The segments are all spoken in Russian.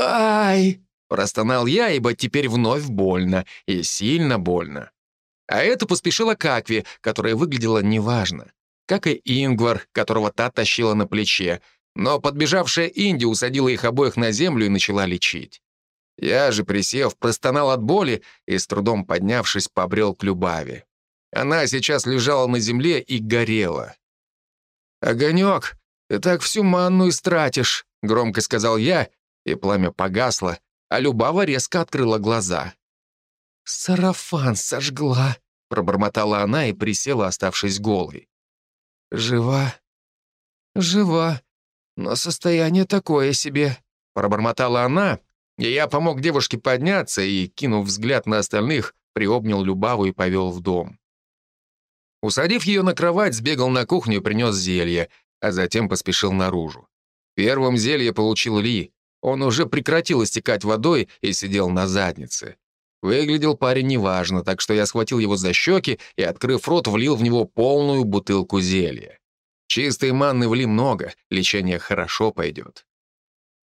«Ай!» — простонал я, ибо теперь вновь больно, и сильно больно. А это поспешила Какви, которая выглядела неважно. Как и Ингвар, которого та тащила на плече. Но подбежавшая Инди усадила их обоих на землю и начала лечить. Я же, присев, простонал от боли и, с трудом поднявшись, побрел к Любави. Она сейчас лежала на земле и горела. «Огонек, ты так всю манну истратишь», — громко сказал я, и пламя погасло, а Любава резко открыла глаза. «Сарафан сожгла», — пробормотала она и присела, оставшись голой. «Жива? Жива, но состояние такое себе», — пробормотала она, и я помог девушке подняться и, кинув взгляд на остальных, приобнял Любаву и повел в дом. Усадив ее на кровать, сбегал на кухню и принес зелье, а затем поспешил наружу. Первым зелье получил Ли. Он уже прекратил истекать водой и сидел на заднице. Выглядел парень неважно, так что я схватил его за щеки и, открыв рот, влил в него полную бутылку зелья. Чистой манны вли много, лечение хорошо пойдет.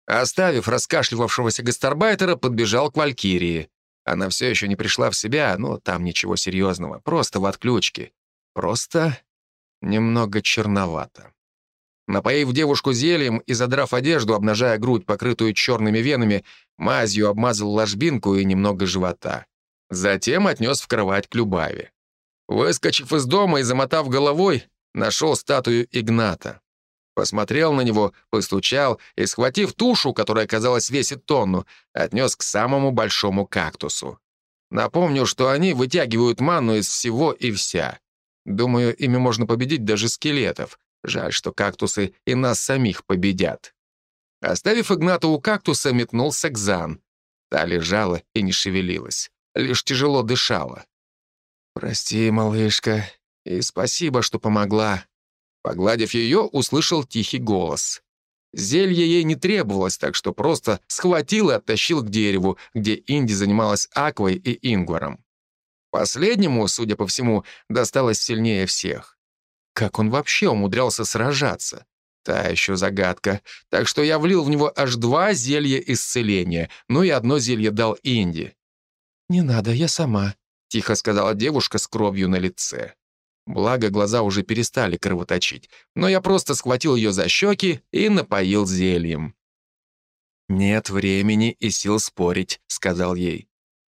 Оставив раскашливавшегося гастарбайтера, подбежал к Валькирии. Она все еще не пришла в себя, но там ничего серьезного, просто в отключке. Просто немного черновато. Напоив девушку зельем и задрав одежду, обнажая грудь, покрытую черными венами, мазью обмазал ложбинку и немного живота. Затем отнес в кровать к Любаве. Выскочив из дома и замотав головой, нашел статую Игната. Посмотрел на него, постучал и, схватив тушу, которая, казалось, весит тонну, отнес к самому большому кактусу. Напомню, что они вытягивают манну из всего и вся. Думаю, ими можно победить даже скелетов. Жаль, что кактусы и нас самих победят. Оставив Игната у кактуса, метнулся к Зан. Та лежала и не шевелилась, лишь тяжело дышала. «Прости, малышка, и спасибо, что помогла». Погладив ее, услышал тихий голос. Зелье ей не требовалось, так что просто схватил и оттащил к дереву, где Инди занималась Аквой и Ингваром. Последнему, судя по всему, досталось сильнее всех. Как он вообще умудрялся сражаться? Та еще загадка. Так что я влил в него аж два зелья исцеления, ну и одно зелье дал Инди. «Не надо, я сама», — тихо сказала девушка с кровью на лице. Благо, глаза уже перестали кровоточить, но я просто схватил ее за щеки и напоил зельем. «Нет времени и сил спорить», — сказал ей.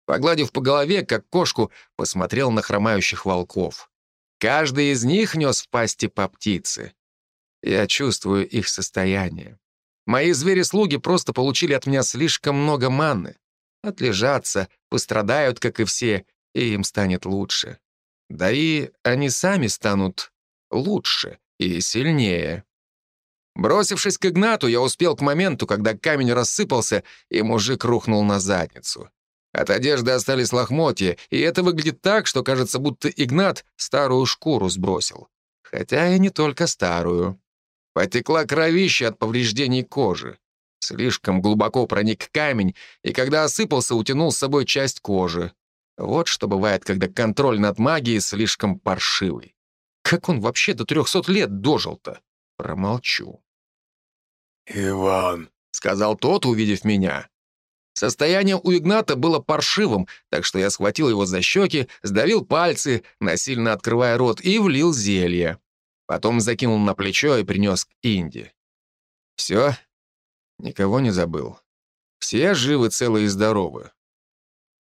Погладив по голове, как кошку, посмотрел на хромающих волков. Каждый из них нес в пасти по птице. Я чувствую их состояние. Мои звери-слуги просто получили от меня слишком много манны. Отлежатся, пострадают, как и все, и им станет лучше. Да и они сами станут лучше и сильнее. Бросившись к Игнату, я успел к моменту, когда камень рассыпался, и мужик рухнул на задницу. От одежды остались лохмотья, и это выглядит так, что кажется, будто Игнат старую шкуру сбросил. Хотя и не только старую. Потекла кровища от повреждений кожи. Слишком глубоко проник камень, и когда осыпался, утянул с собой часть кожи. Вот что бывает, когда контроль над магией слишком паршивый. Как он вообще до трехсот лет дожил-то? Промолчу. «Иван», — сказал тот, увидев меня. Состояние у Игната было паршивым, так что я схватил его за щеки, сдавил пальцы, насильно открывая рот, и влил зелье. Потом закинул на плечо и принес к Инди. Все, никого не забыл. Все живы, целы и здоровы.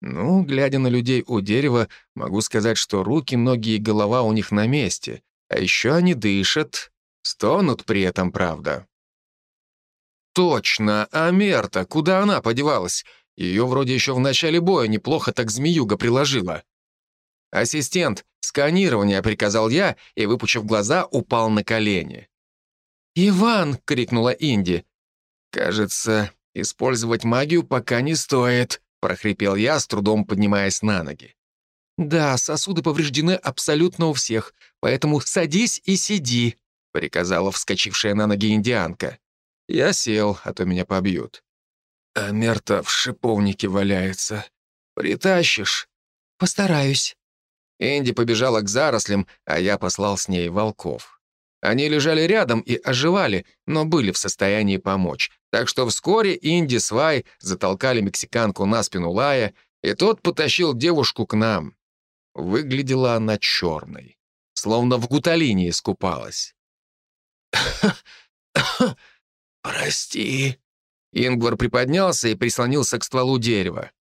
Ну, глядя на людей у дерева, могу сказать, что руки, ноги и голова у них на месте. А еще они дышат, стонут при этом, правда. Точно, Амерта, куда она подевалась? Ее вроде еще в начале боя неплохо так змеюга приложила. «Ассистент, сканирование», — приказал я и, выпучив глаза, упал на колени. «Иван!» — крикнула Инди. «Кажется, использовать магию пока не стоит», — прохрипел я, с трудом поднимаясь на ноги. «Да, сосуды повреждены абсолютно у всех, поэтому садись и сиди», — приказала вскочившая на ноги индианка. Я сел, а то меня побьют. А Мерта в шиповнике валяется. Притащишь? Постараюсь. Энди побежала к зарослям, а я послал с ней волков. Они лежали рядом и оживали, но были в состоянии помочь, Так что вскоре Инди с Вай затолкали мексиканку на спину Лая, и тот потащил девушку к нам. Выглядела она черной, словно в гуталине искупалась. «Прости». Ингвар приподнялся и прислонился к стволу дерева.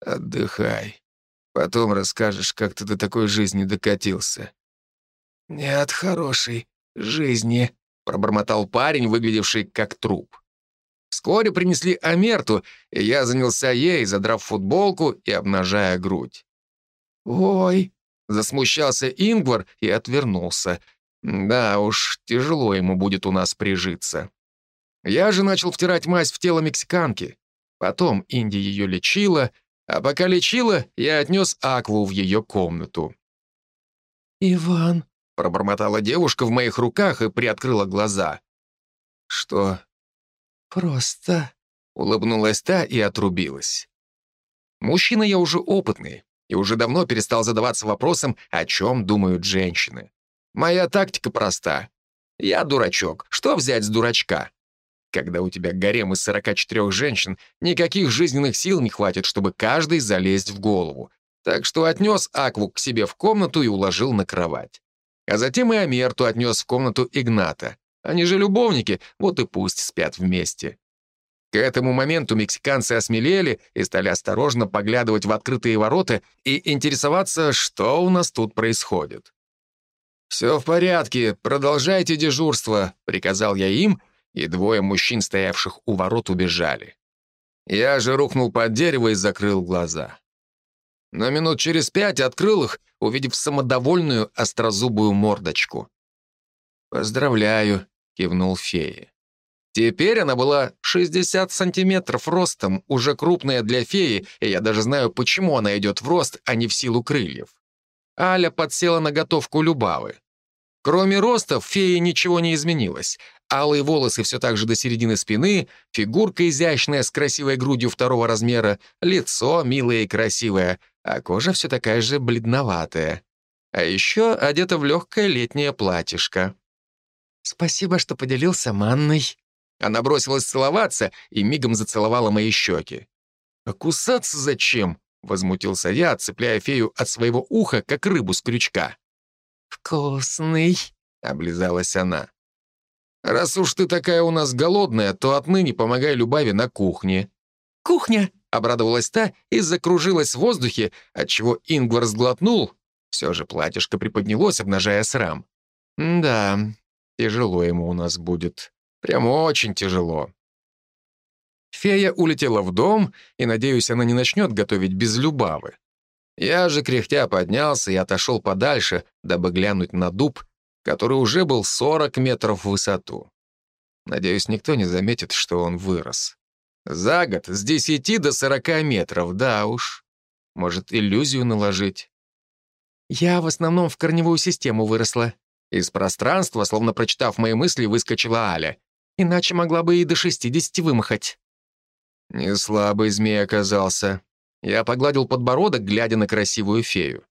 «Отдыхай. Потом расскажешь, как ты до такой жизни докатился». «Не от хорошей жизни», — пробормотал парень, выглядевший как труп. Вскоре принесли Амерту, и я занялся ей, задрав футболку и обнажая грудь. «Ой!» — засмущался Ингвар и отвернулся. Да уж, тяжело ему будет у нас прижиться. Я же начал втирать мазь в тело мексиканки. Потом Инди ее лечила, а пока лечила, я отнес Акву в ее комнату. «Иван», — пробормотала девушка в моих руках и приоткрыла глаза. «Что?» «Просто...» — улыбнулась та и отрубилась. Мужчина я уже опытный и уже давно перестал задаваться вопросом, о чем думают женщины. Моя тактика проста. Я дурачок. Что взять с дурачка? Когда у тебя гарем из 44 женщин, никаких жизненных сил не хватит, чтобы каждый залезть в голову. Так что отнес Акву к себе в комнату и уложил на кровать. А затем и Амерту отнес в комнату Игната. Они же любовники, вот и пусть спят вместе. К этому моменту мексиканцы осмелели и стали осторожно поглядывать в открытые ворота и интересоваться, что у нас тут происходит. «Все в порядке, продолжайте дежурство», — приказал я им, и двое мужчин, стоявших у ворот, убежали. Я же рухнул под дерево и закрыл глаза. Но минут через пять открыл их, увидев самодовольную острозубую мордочку. «Поздравляю», кивнул фея. Теперь она была 60 сантиметров ростом, уже крупная для феи, и я даже знаю, почему она идет в рост, а не в силу крыльев. Аля подсела на готовку Любавы. Кроме роста, в фее ничего не изменилось. Алые волосы все так же до середины спины, фигурка изящная с красивой грудью второго размера, лицо милое и красивое, а кожа все такая же бледноватая. А еще одета в легкое летнее платьишко. «Спасибо, что поделился манной». Она бросилась целоваться и мигом зацеловала мои щеки. «А кусаться зачем?» — возмутился я, отцепляя фею от своего уха, как рыбу с крючка. «Вкусный», — облизалась она. «Раз уж ты такая у нас голодная, то отныне помогай Любави на кухне». «Кухня!» — обрадовалась та и закружилась в воздухе, отчего Ингвар сглотнул. Все же платьишко приподнялось, обнажая срам. «Да, Тяжело ему у нас будет. Прям очень тяжело. Фея улетела в дом, и, надеюсь, она не начнет готовить без Любавы. Я же, кряхтя, поднялся и отошел подальше, дабы глянуть на дуб, который уже был 40 метров в высоту. Надеюсь, никто не заметит, что он вырос. За год с 10 до 40 метров, да уж. Может, иллюзию наложить? Я в основном в корневую систему выросла, из пространства, словно прочитав мои мысли, выскочила Аля. Иначе могла бы и до 60 вымахать. Не слабый змей оказался. Я погладил подбородок, глядя на красивую фею.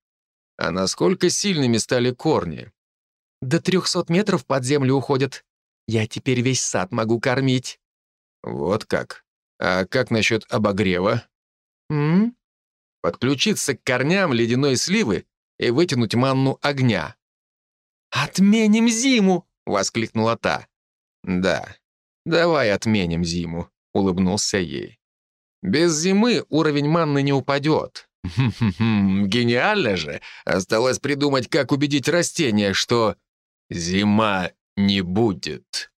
А насколько сильными стали корни? До 300 метров под землю уходят. Я теперь весь сад могу кормить. Вот как. А как насчет обогрева? М? Подключиться к корням ледяной сливы и вытянуть манну огня. «Отменим зиму!» — воскликнула та. «Да, давай отменим зиму», — улыбнулся ей. «Без зимы уровень манны не упадет. Гениально же! Осталось придумать, как убедить растения, что зима не будет».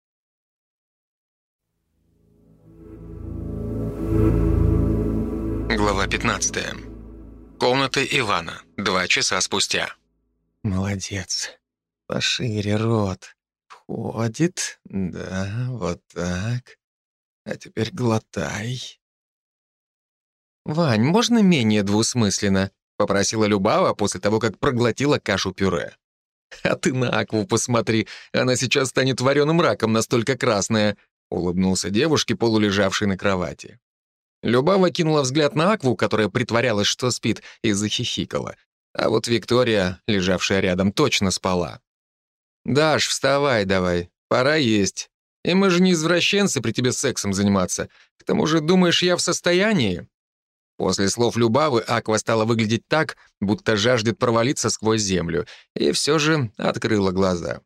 Глава 15. Комната Ивана. Два часа спустя. «Молодец. Пошире рот. Входит. Да, вот так. А теперь глотай. «Вань, можно менее двусмысленно?» — попросила Любава после того, как проглотила кашу-пюре. «А ты на Акву посмотри, она сейчас станет вареным раком, настолько красная», — улыбнулся девушке, полулежавшей на кровати. Любава кинула взгляд на Акву, которая притворялась, что спит, и захихикала. А вот Виктория, лежавшая рядом, точно спала. «Даш, вставай давай, пора есть». И мы же не извращенцы при тебе сексом заниматься. К тому же, думаешь, я в состоянии?» После слов Любавы Аква стала выглядеть так, будто жаждет провалиться сквозь землю, и все же открыла глаза.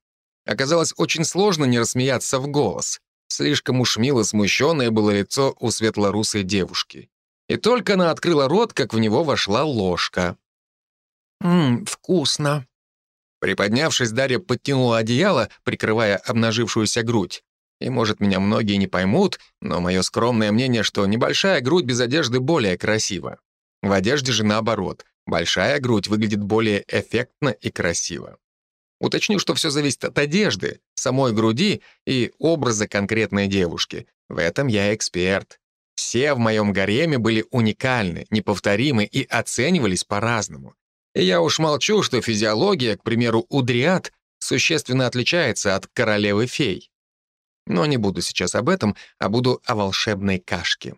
Оказалось очень сложно не рассмеяться в голос. Слишком уж мило смущенное было лицо у светлорусой девушки. И только она открыла рот, как в него вошла ложка. «Ммм, вкусно». Приподнявшись, Дарья подтянула одеяло, прикрывая обнажившуюся грудь. И, может, меня многие не поймут, но мое скромное мнение, что небольшая грудь без одежды более красива. В одежде же наоборот. Большая грудь выглядит более эффектно и красиво. Уточню, что все зависит от одежды, самой груди и образа конкретной девушки. В этом я эксперт. Все в моем гареме были уникальны, неповторимы и оценивались по-разному. И я уж молчу, что физиология, к примеру, у дриад существенно отличается от королевы-фей. Но не буду сейчас об этом, а буду о волшебной кашке.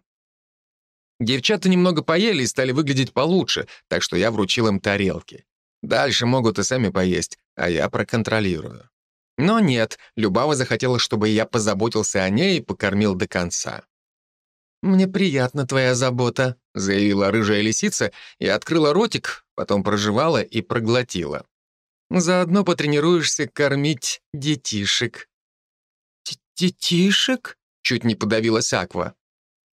Девчата немного поели и стали выглядеть получше, так что я вручил им тарелки. Дальше могут и сами поесть, а я проконтролирую. Но нет, Любава захотела, чтобы я позаботился о ней и покормил до конца. «Мне приятна твоя забота», — заявила рыжая лисица и открыла ротик, потом проживала и проглотила. «Заодно потренируешься кормить детишек». «Детишек?» — чуть не подавилась Аква.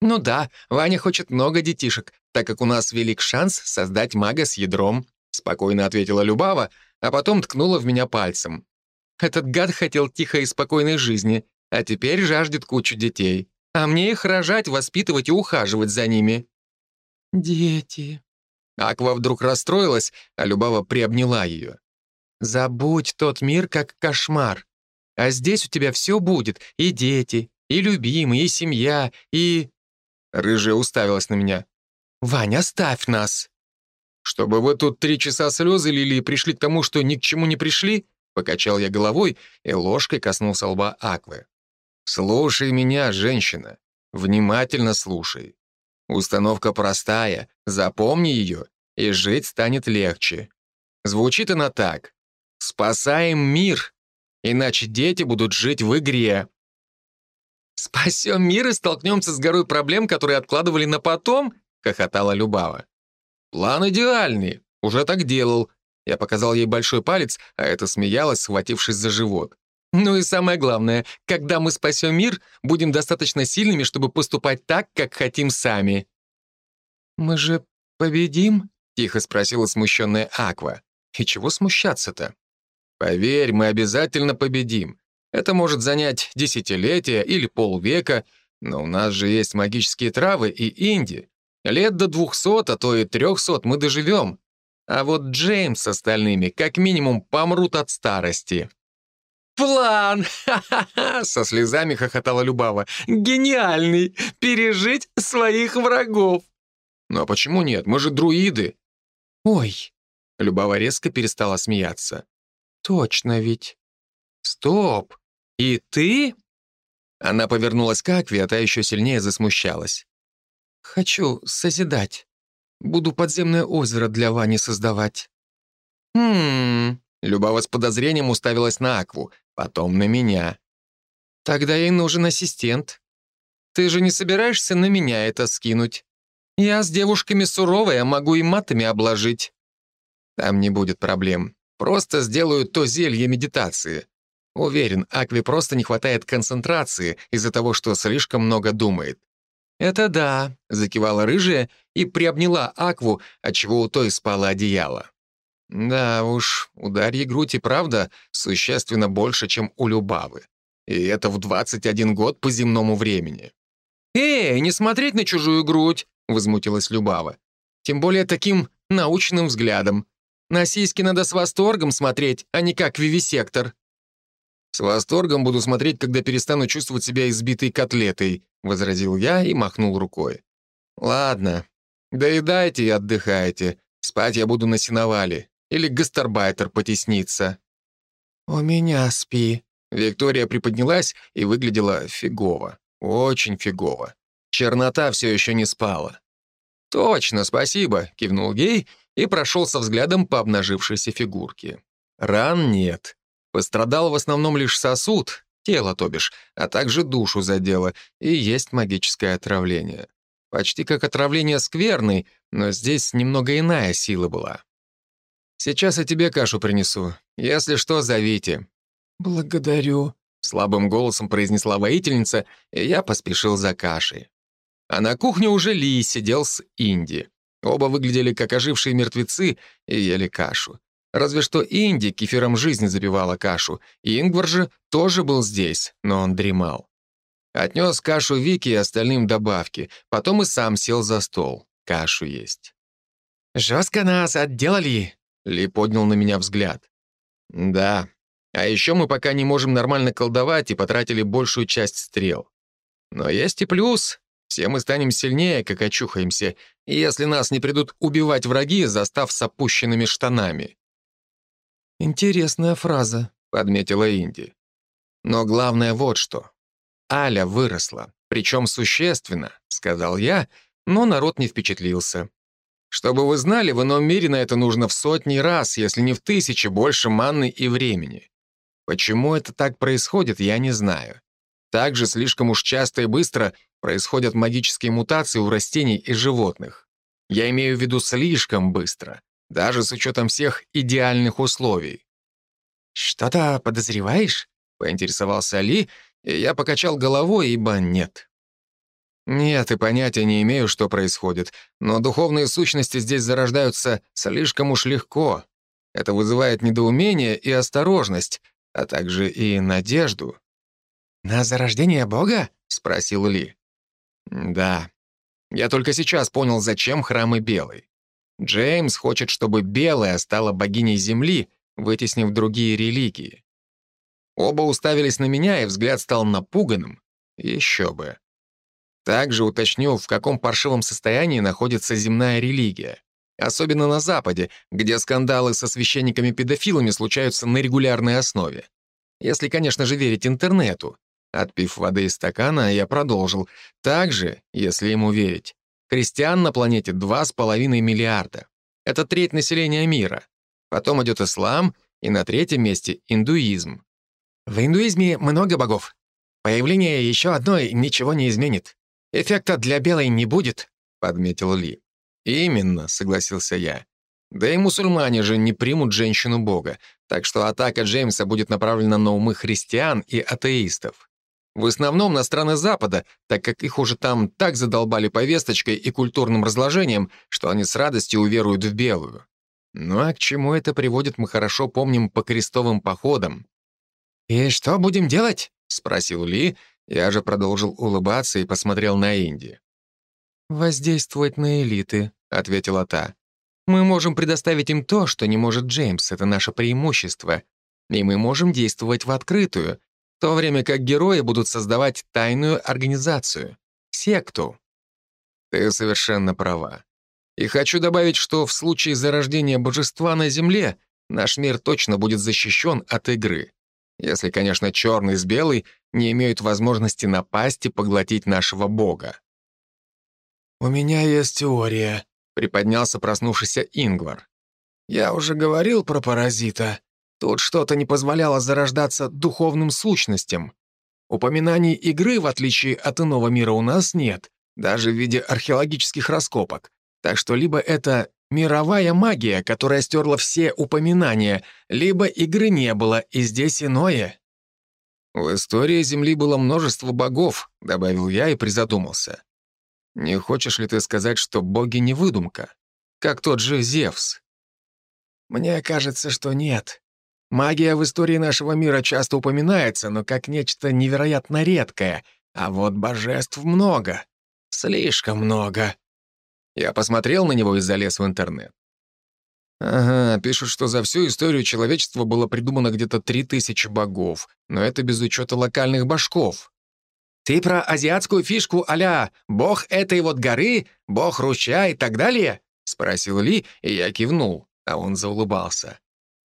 «Ну да, Ваня хочет много детишек, так как у нас велик шанс создать мага с ядром», — спокойно ответила Любава, а потом ткнула в меня пальцем. «Этот гад хотел тихой и спокойной жизни, а теперь жаждет кучу детей. А мне их рожать, воспитывать и ухаживать за ними». «Дети». Аква вдруг расстроилась, а Любава приобняла ее. «Забудь тот мир как кошмар. А здесь у тебя все будет, и дети, и любимые, и семья, и...» Рыжая уставилась на меня. «Ваня, оставь нас!» «Чтобы вы тут три часа слезы лили и пришли к тому, что ни к чему не пришли?» Покачал я головой и ложкой коснулся лба Аквы. «Слушай меня, женщина. Внимательно слушай. Установка простая, запомни ее, и жить станет легче. Звучит она так. «Спасаем мир, иначе дети будут жить в игре». «Спасем мир и столкнемся с горой проблем, которые откладывали на потом?» — хохотала Любава. «План идеальный. Уже так делал». Я показал ей большой палец, а это смеялась, схватившись за живот. Ну и самое главное, когда мы спасем мир, будем достаточно сильными, чтобы поступать так, как хотим сами». «Мы же победим?» — тихо спросила смущенная Аква. «И чего смущаться-то?» «Поверь, мы обязательно победим. Это может занять десятилетия или полвека, но у нас же есть магические травы и инди. Лет до двухсот, а то и трехсот мы доживем. А вот Джеймс с остальными как минимум помрут от старости». «План!» — со слезами хохотала Любава. «Гениальный! Пережить своих врагов!» «Ну а почему нет? Мы же друиды!» «Ой!» — Любава резко перестала смеяться. «Точно ведь!» «Стоп! И ты?» Она повернулась к Акве, а та еще сильнее засмущалась. «Хочу созидать. Буду подземное озеро для Вани создавать». «Хм...» Любава с подозрением уставилась на Акву, потом на меня. «Тогда ей нужен ассистент. Ты же не собираешься на меня это скинуть? Я с девушками суровая, могу и матами обложить». «Там не будет проблем. Просто сделаю то зелье медитации. Уверен, Акве просто не хватает концентрации из-за того, что слишком много думает. «Это да», — закивала рыжая и приобняла Акву, отчего у той спало одеяло. Да уж, у Дарьи грудь и правда существенно больше, чем у Любавы. И это в 21 год по земному времени. «Эй, не смотреть на чужую грудь!» — возмутилась Любава. «Тем более таким научным взглядом. На сиськи надо с восторгом смотреть, а не как вивисектор». «С восторгом буду смотреть, когда перестану чувствовать себя избитой котлетой», — возразил я и махнул рукой. «Ладно, доедайте и отдыхайте. Спать я буду на сеновале. Или гастарбайтер потеснится». «У меня спи». Виктория приподнялась и выглядела фигово. Очень фигово. Чернота все еще не спала. «Точно, спасибо», — кивнул Гей и прошелся взглядом по обнажившейся фигурке. Ран нет. Пострадал в основном лишь сосуд, тело, то бишь, а также душу задело, и есть магическое отравление. Почти как отравление скверной, но здесь немного иная сила была. Сейчас я тебе кашу принесу. Если что, зовите». «Благодарю», — слабым голосом произнесла воительница, и я поспешил за кашей. А на кухне уже Ли сидел с Инди. Оба выглядели как ожившие мертвецы и ели кашу. Разве что Инди кефиром жизни запивала кашу, и Ингвар же тоже был здесь, но он дремал. Отнес кашу Вики и остальным добавки, потом и сам сел за стол. Кашу есть. «Жестко нас отделали!» Ли поднял на меня взгляд. «Да. А еще мы пока не можем нормально колдовать и потратили большую часть стрел. Но есть и плюс. Все мы станем сильнее, как очухаемся, если нас не придут убивать враги, застав с опущенными штанами». «Интересная фраза», — подметила Инди. «Но главное вот что. Аля выросла, причем существенно», — сказал я, но народ не впечатлился. «Чтобы вы знали, в ином мире на это нужно в сотни раз, если не в тысячи, больше манны и времени. Почему это так происходит, я не знаю. Также слишком уж часто и быстро происходят магические мутации у растений и животных. Я имею в виду слишком быстро, даже с учетом всех идеальных условий. «Что-то подозреваешь?» — поинтересовался Али, и я покачал головой, ибо нет. Нет, и понятия не имею, что происходит, но духовные сущности здесь зарождаются слишком уж легко. Это вызывает недоумение и осторожность, а также и надежду. «На зарождение Бога?» — спросил Ли. «Да. Я только сейчас понял, зачем храмы белый. Джеймс хочет, чтобы белая стала богиней Земли, вытеснив другие религии. Оба уставились на меня, и взгляд стал напуганным. Еще бы. Также уточню, в каком паршивом состоянии находится земная религия. Особенно на Западе, где скандалы со священниками-педофилами случаются на регулярной основе. Если, конечно же, верить интернету. Отпив воды из стакана, я продолжил. Также, если ему верить, христиан на планете 2,5 миллиарда. Это треть населения мира. Потом идет ислам, и на третьем месте индуизм. В индуизме много богов. Появление еще одной ничего не изменит. Эффекта для белой не будет», — подметил Ли. «Именно», — согласился я. «Да и мусульмане же не примут женщину Бога, так что атака Джеймса будет направлена на умы христиан и атеистов. В основном на страны Запада, так как их уже там так задолбали повесточкой и культурным разложением, что они с радостью уверуют в белую. Ну а к чему это приводит, мы хорошо помним по крестовым походам. «И что будем делать?» — спросил Ли. Я же продолжил улыбаться и посмотрел на Инди. «Воздействовать на элиты», — ответила та. «Мы можем предоставить им то, что не может Джеймс, это наше преимущество. И мы можем действовать в открытую, то время как герои будут создавать тайную организацию, секту». «Ты совершенно права. И хочу добавить, что в случае зарождения божества на Земле наш мир точно будет защищен от игры. Если, конечно, черный с белой не имеют возможности напасть и поглотить нашего бога. «У меня есть теория», — приподнялся проснувшийся Ингвар. «Я уже говорил про паразита. Тут что-то не позволяло зарождаться духовным сущностям. Упоминаний игры, в отличие от иного мира, у нас нет, даже в виде археологических раскопок. Так что либо это Мировая магия, которая стерла все упоминания, либо игры не было, и здесь иное. «В истории Земли было множество богов», — добавил я и призадумался. «Не хочешь ли ты сказать, что боги не выдумка? Как тот же Зевс?» «Мне кажется, что нет. Магия в истории нашего мира часто упоминается, но как нечто невероятно редкое, а вот божеств много. Слишком много», я посмотрел на него и залез в интернет. Ага, пишут, что за всю историю человечества было придумано где-то три тысячи богов, но это без учета локальных башков. «Ты про азиатскую фишку а «бог этой вот горы», «бог ручья» и так далее?» — спросил Ли, и я кивнул, а он заулыбался.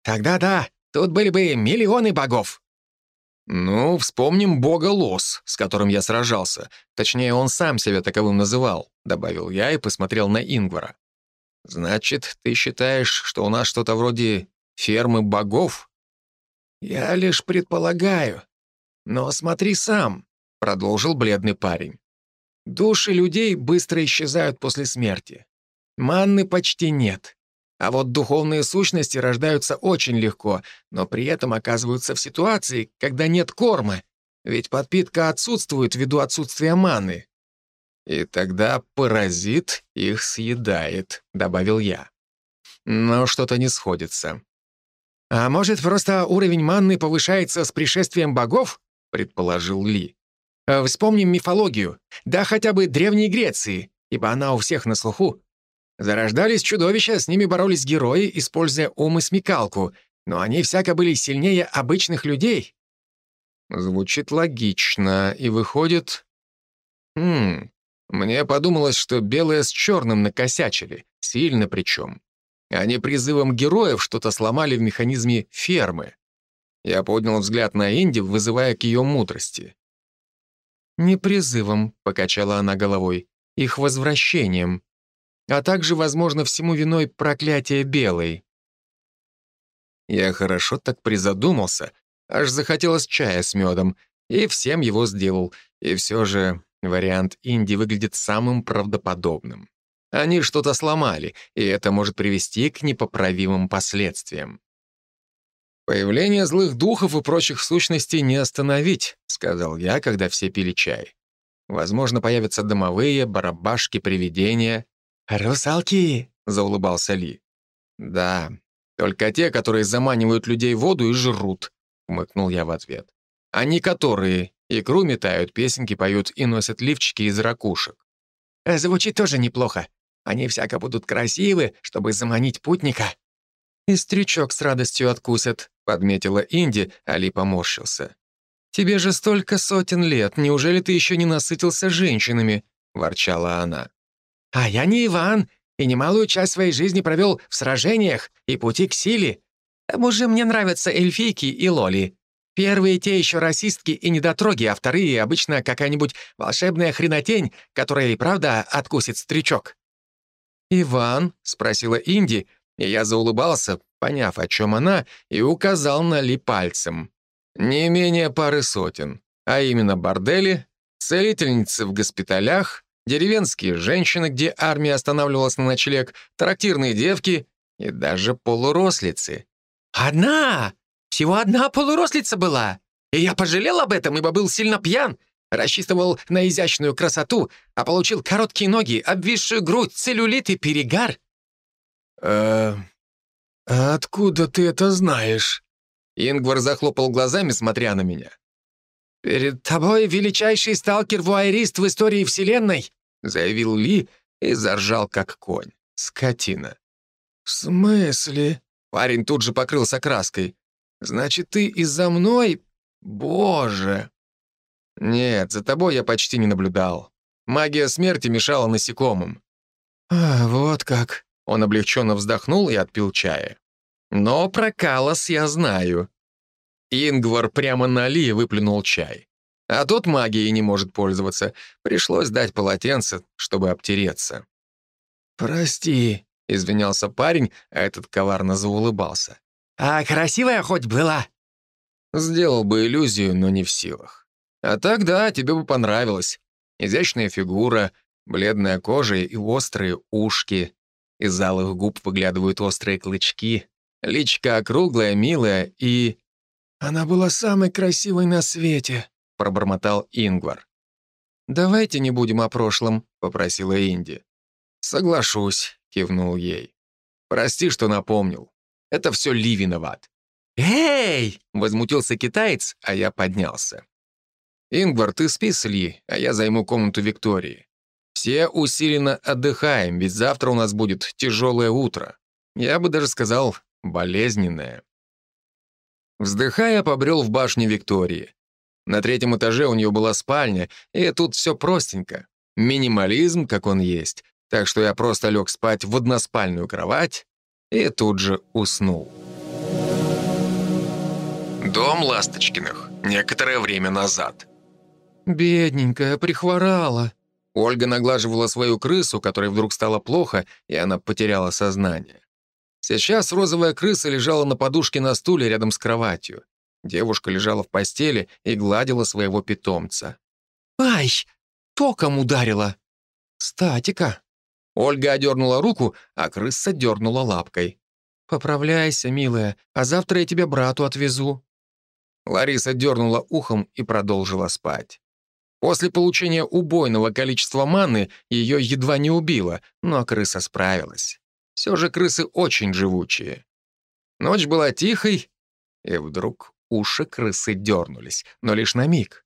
«Тогда да, тут были бы миллионы богов». «Ну, вспомним бога Лос, с которым я сражался. Точнее, он сам себя таковым называл», — добавил я и посмотрел на Ингвара. «Значит, ты считаешь, что у нас что-то вроде фермы богов?» «Я лишь предполагаю. Но смотри сам», — продолжил бледный парень. «Души людей быстро исчезают после смерти. Манны почти нет. А вот духовные сущности рождаются очень легко, но при этом оказываются в ситуации, когда нет корма, ведь подпитка отсутствует ввиду отсутствия маны. «И тогда паразит их съедает», — добавил я. Но что-то не сходится. «А может, просто уровень манны повышается с пришествием богов?» — предположил Ли. «А «Вспомним мифологию, да хотя бы Древней Греции, ибо она у всех на слуху. Зарождались чудовища, с ними боролись герои, используя ум и смекалку, но они всяко были сильнее обычных людей. Звучит логично, и выходит... Хм, мне подумалось, что белые с черным накосячили, сильно причем. Они призывом героев что-то сломали в механизме фермы. Я поднял взгляд на Инди, вызывая к ее мудрости. «Не призывом», — покачала она головой, — «их возвращением а также, возможно, всему виной проклятие белой. Я хорошо так призадумался, аж захотелось чая с медом, и всем его сделал, и все же вариант Инди выглядит самым правдоподобным. Они что-то сломали, и это может привести к непоправимым последствиям. «Появление злых духов и прочих сущностей не остановить», — сказал я, когда все пили чай. «Возможно, появятся домовые, барабашки, привидения, «Русалки!» — заулыбался Ли. «Да, только те, которые заманивают людей в воду и жрут», — умыкнул я в ответ. «Они которые икру метают, песенки поют и носят лифчики из ракушек». «Звучит тоже неплохо. Они всяко будут красивы, чтобы заманить путника». «И стрючок с радостью откусят», — подметила Инди, а Ли поморщился. «Тебе же столько сотен лет, неужели ты еще не насытился женщинами?» — ворчала она. А я не Иван, и немалую часть своей жизни провел в сражениях и пути к силе. К тому же мне нравятся эльфийки и лоли. Первые те еще расистки и недотроги, а вторые обычно какая-нибудь волшебная хренотень, которая и правда откусит стрючок. «Иван?» — спросила Инди, и я заулыбался, поняв, о чем она, и указал на Ли пальцем. Не менее пары сотен, а именно бордели, целительницы в госпиталях, деревенские женщины, где армия останавливалась на ночлег, трактирные девки и даже полурослицы. «Одна! Всего одна полурослица была! И я пожалел об этом, ибо был сильно пьян, рассчитывал на изящную красоту, а получил короткие ноги, обвисшую грудь, целлюлит и перегар». «Э, а откуда ты это знаешь?» Ингвар захлопал глазами, смотря на меня. «Перед тобой величайший сталкер-вуайерист в истории Вселенной», заявил Ли и заржал, как конь. Скотина. «В смысле?» Парень тут же покрылся краской. «Значит, ты из-за мной? Боже!» «Нет, за тобой я почти не наблюдал. Магия смерти мешала насекомым». «А, вот как!» Он облегченно вздохнул и отпил чая. «Но про Калос я знаю. Ингвар прямо на Ли выплюнул чай. А тот магией не может пользоваться. Пришлось дать полотенце, чтобы обтереться. «Прости», — извинялся парень, а этот коварно заулыбался. «А красивая хоть была?» Сделал бы иллюзию, но не в силах. А так, да, тебе бы понравилось. Изящная фигура, бледная кожа и острые ушки. Из алых губ выглядывают острые клычки. Личка округлая, милая и... «Она была самой красивой на свете», — пробормотал Ингвар. «Давайте не будем о прошлом», — попросила Инди. «Соглашусь», — кивнул ей. «Прости, что напомнил. Это все Ли виноват». «Эй!» — возмутился китаец, а я поднялся. «Ингвар, ты спи с Ли, а я займу комнату Виктории. Все усиленно отдыхаем, ведь завтра у нас будет тяжелое утро. Я бы даже сказал, болезненное». Вздыхая, побрел в башню Виктории. На третьем этаже у нее была спальня, и тут все простенько. Минимализм, как он есть. Так что я просто лег спать в односпальную кровать и тут же уснул. Дом Ласточкиных. Некоторое время назад. «Бедненькая, прихворала». Ольга наглаживала свою крысу, которой вдруг стало плохо, и она потеряла сознание. Сейчас розовая крыса лежала на подушке на стуле рядом с кроватью. Девушка лежала в постели и гладила своего питомца. «Ай, током ударила!» «Статика!» Ольга одернула руку, а крыса дернула лапкой. «Поправляйся, милая, а завтра я тебя брату отвезу». Лариса дернула ухом и продолжила спать. После получения убойного количества маны ее едва не убило, но крыса справилась. Все же крысы очень живучие. Ночь была тихой, и вдруг уши крысы дернулись, но лишь на миг.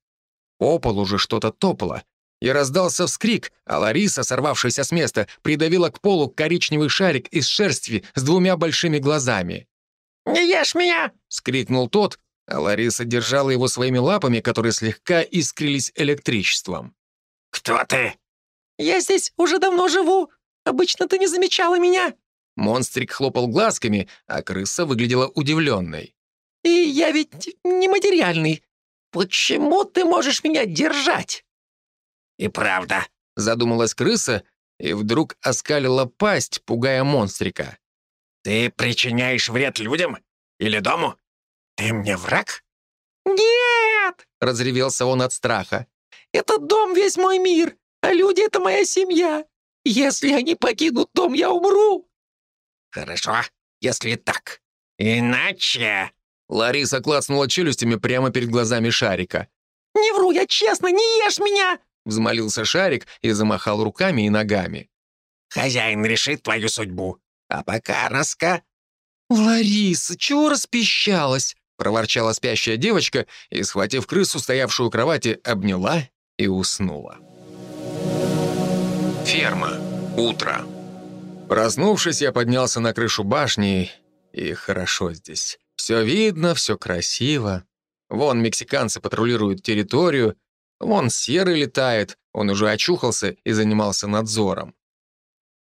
По полу же что-то топало, и раздался вскрик, а Лариса, сорвавшаяся с места, придавила к полу коричневый шарик из шерсти с двумя большими глазами. «Не ешь меня!» — скрикнул тот, а Лариса держала его своими лапами, которые слегка искрились электричеством. «Кто ты?» «Я здесь уже давно живу. Обычно ты не замечала меня». Монстрик хлопал глазками, а крыса выглядела удивленной. «И я ведь нематериальный. Почему ты можешь меня держать?» «И правда», — задумалась крыса и вдруг оскалила пасть, пугая монстрика. «Ты причиняешь вред людям или дому? Ты мне враг?» «Нет!» — разревелся он от страха. «Этот дом весь мой мир, а люди — это моя семья. Если они покинут дом, я умру». «Хорошо, если так. Иначе...» Лариса клацнула челюстями прямо перед глазами Шарика. «Не вру, я честно, не ешь меня!» Взмолился Шарик и замахал руками и ногами. «Хозяин решит твою судьбу. А пока раска...» «Лариса, чего распищалась?» проворчала спящая девочка и, схватив крысу, стоявшую у кровати, обняла и уснула. Ферма. Утро. Проснувшись, я поднялся на крышу башни, и хорошо здесь. Все видно, все красиво. Вон мексиканцы патрулируют территорию, Вон серый летает, он уже очухался и занимался надзором.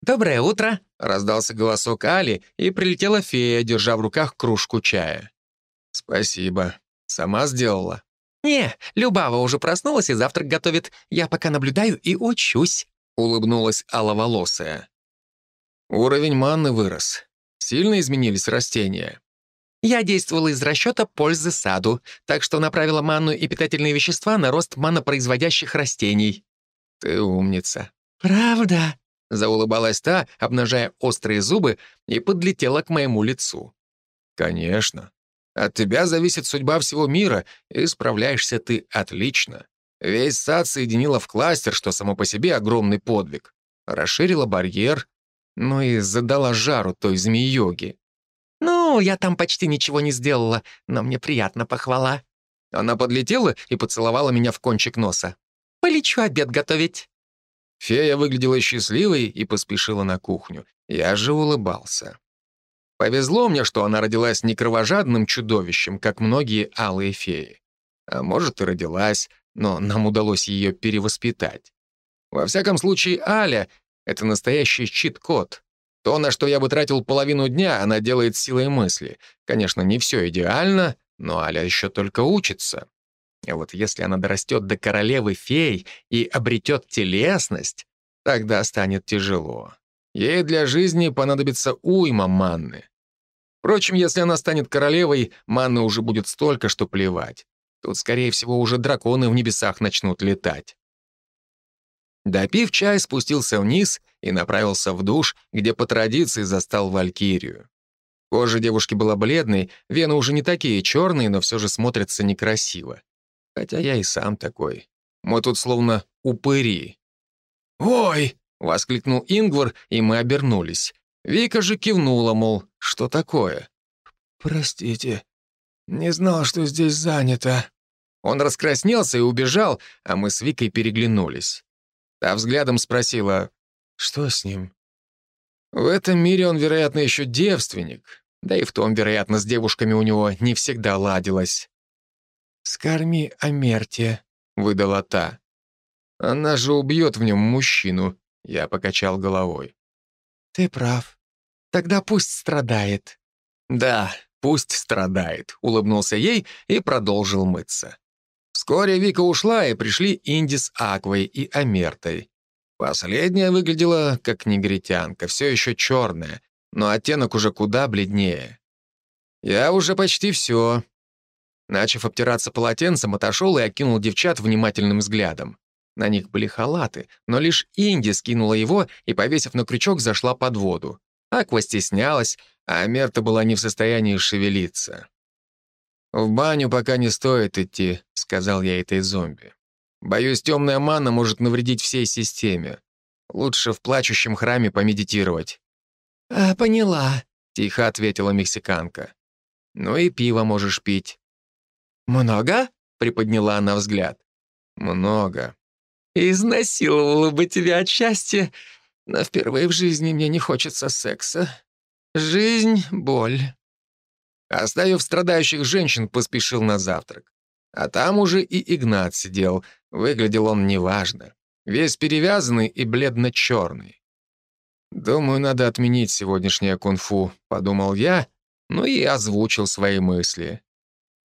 «Доброе утро!» — раздался голосок Али, и прилетела фея, держа в руках кружку чая. «Спасибо. Сама сделала?» «Не, Любава уже проснулась и завтрак готовит. Я пока наблюдаю и учусь», — улыбнулась аловолосая. Уровень манны вырос. Сильно изменились растения. Я действовала из расчета пользы саду, так что направила манну и питательные вещества на рост маннопроизводящих растений». «Ты умница». «Правда?» — заулыбалась та, обнажая острые зубы, и подлетела к моему лицу. «Конечно. От тебя зависит судьба всего мира, и справляешься ты отлично. Весь сад соединила в кластер, что само по себе огромный подвиг. Расширила барьер, ну и задала жару той змеи-йоги. «Ну, я там почти ничего не сделала, но мне приятно похвала». Она подлетела и поцеловала меня в кончик носа. «Полечу обед готовить». Фея выглядела счастливой и поспешила на кухню. Я же улыбался. Повезло мне, что она родилась не кровожадным чудовищем, как многие алые феи. А может, и родилась, но нам удалось ее перевоспитать. Во всяком случае, Аля — это настоящий чит-код. То, на что я бы тратил половину дня, она делает силой мысли. Конечно, не все идеально, но Аля еще только учится. И вот если она дорастет до королевы фей и обретет телесность, тогда станет тяжело. Ей для жизни понадобится уйма манны. Впрочем, если она станет королевой, манны уже будет столько, что плевать. Тут, скорее всего, уже драконы в небесах начнут летать. Допив чай, спустился вниз и направился в душ, где по традиции застал Валькирию. Кожа девушки была бледной, вены уже не такие черные, но все же смотрятся некрасиво. Хотя я и сам такой. Мы тут словно упыри. «Ой!» — воскликнул Ингвар, и мы обернулись. Вика же кивнула, мол, что такое? «Простите, не знал, что здесь занято». Он раскраснелся и убежал, а мы с Викой переглянулись. Та взглядом спросила, что с ним? В этом мире он, вероятно, еще девственник, да и в том, вероятно, с девушками у него не всегда ладилось. «Скорми Амерте», — выдала та. «Она же убьет в нем мужчину», — я покачал головой. «Ты прав. Тогда пусть страдает». «Да, пусть страдает», — улыбнулся ей и продолжил мыться. Вскоре Вика ушла, и пришли Инди с Аквой и Амертой. Последняя выглядела как негритянка, все еще черная, но оттенок уже куда бледнее. Я уже почти все. Начав обтираться полотенцем, отошел и окинул девчат внимательным взглядом. На них были халаты, но лишь Инди скинула его и, повесив на крючок, зашла под воду. Аква стеснялась, а Мерта была не в состоянии шевелиться. «В баню пока не стоит идти», — сказал я этой зомби. «Боюсь, темная манна может навредить всей системе. Лучше в плачущем храме помедитировать». «А, поняла», — тихо ответила мексиканка. «Ну и пиво можешь пить». «Много?» — приподняла она взгляд. «Много». «Изнасиловала бы тебя от счастья, но впервые в жизни мне не хочется секса. Жизнь — боль». Оставив страдающих женщин, поспешил на завтрак. А там уже и Игнат сидел. Выглядел он неважно. Весь перевязанный и бледно-черный. «Думаю, надо отменить сегодняшнее кунг-фу», — подумал я, ну и озвучил свои мысли.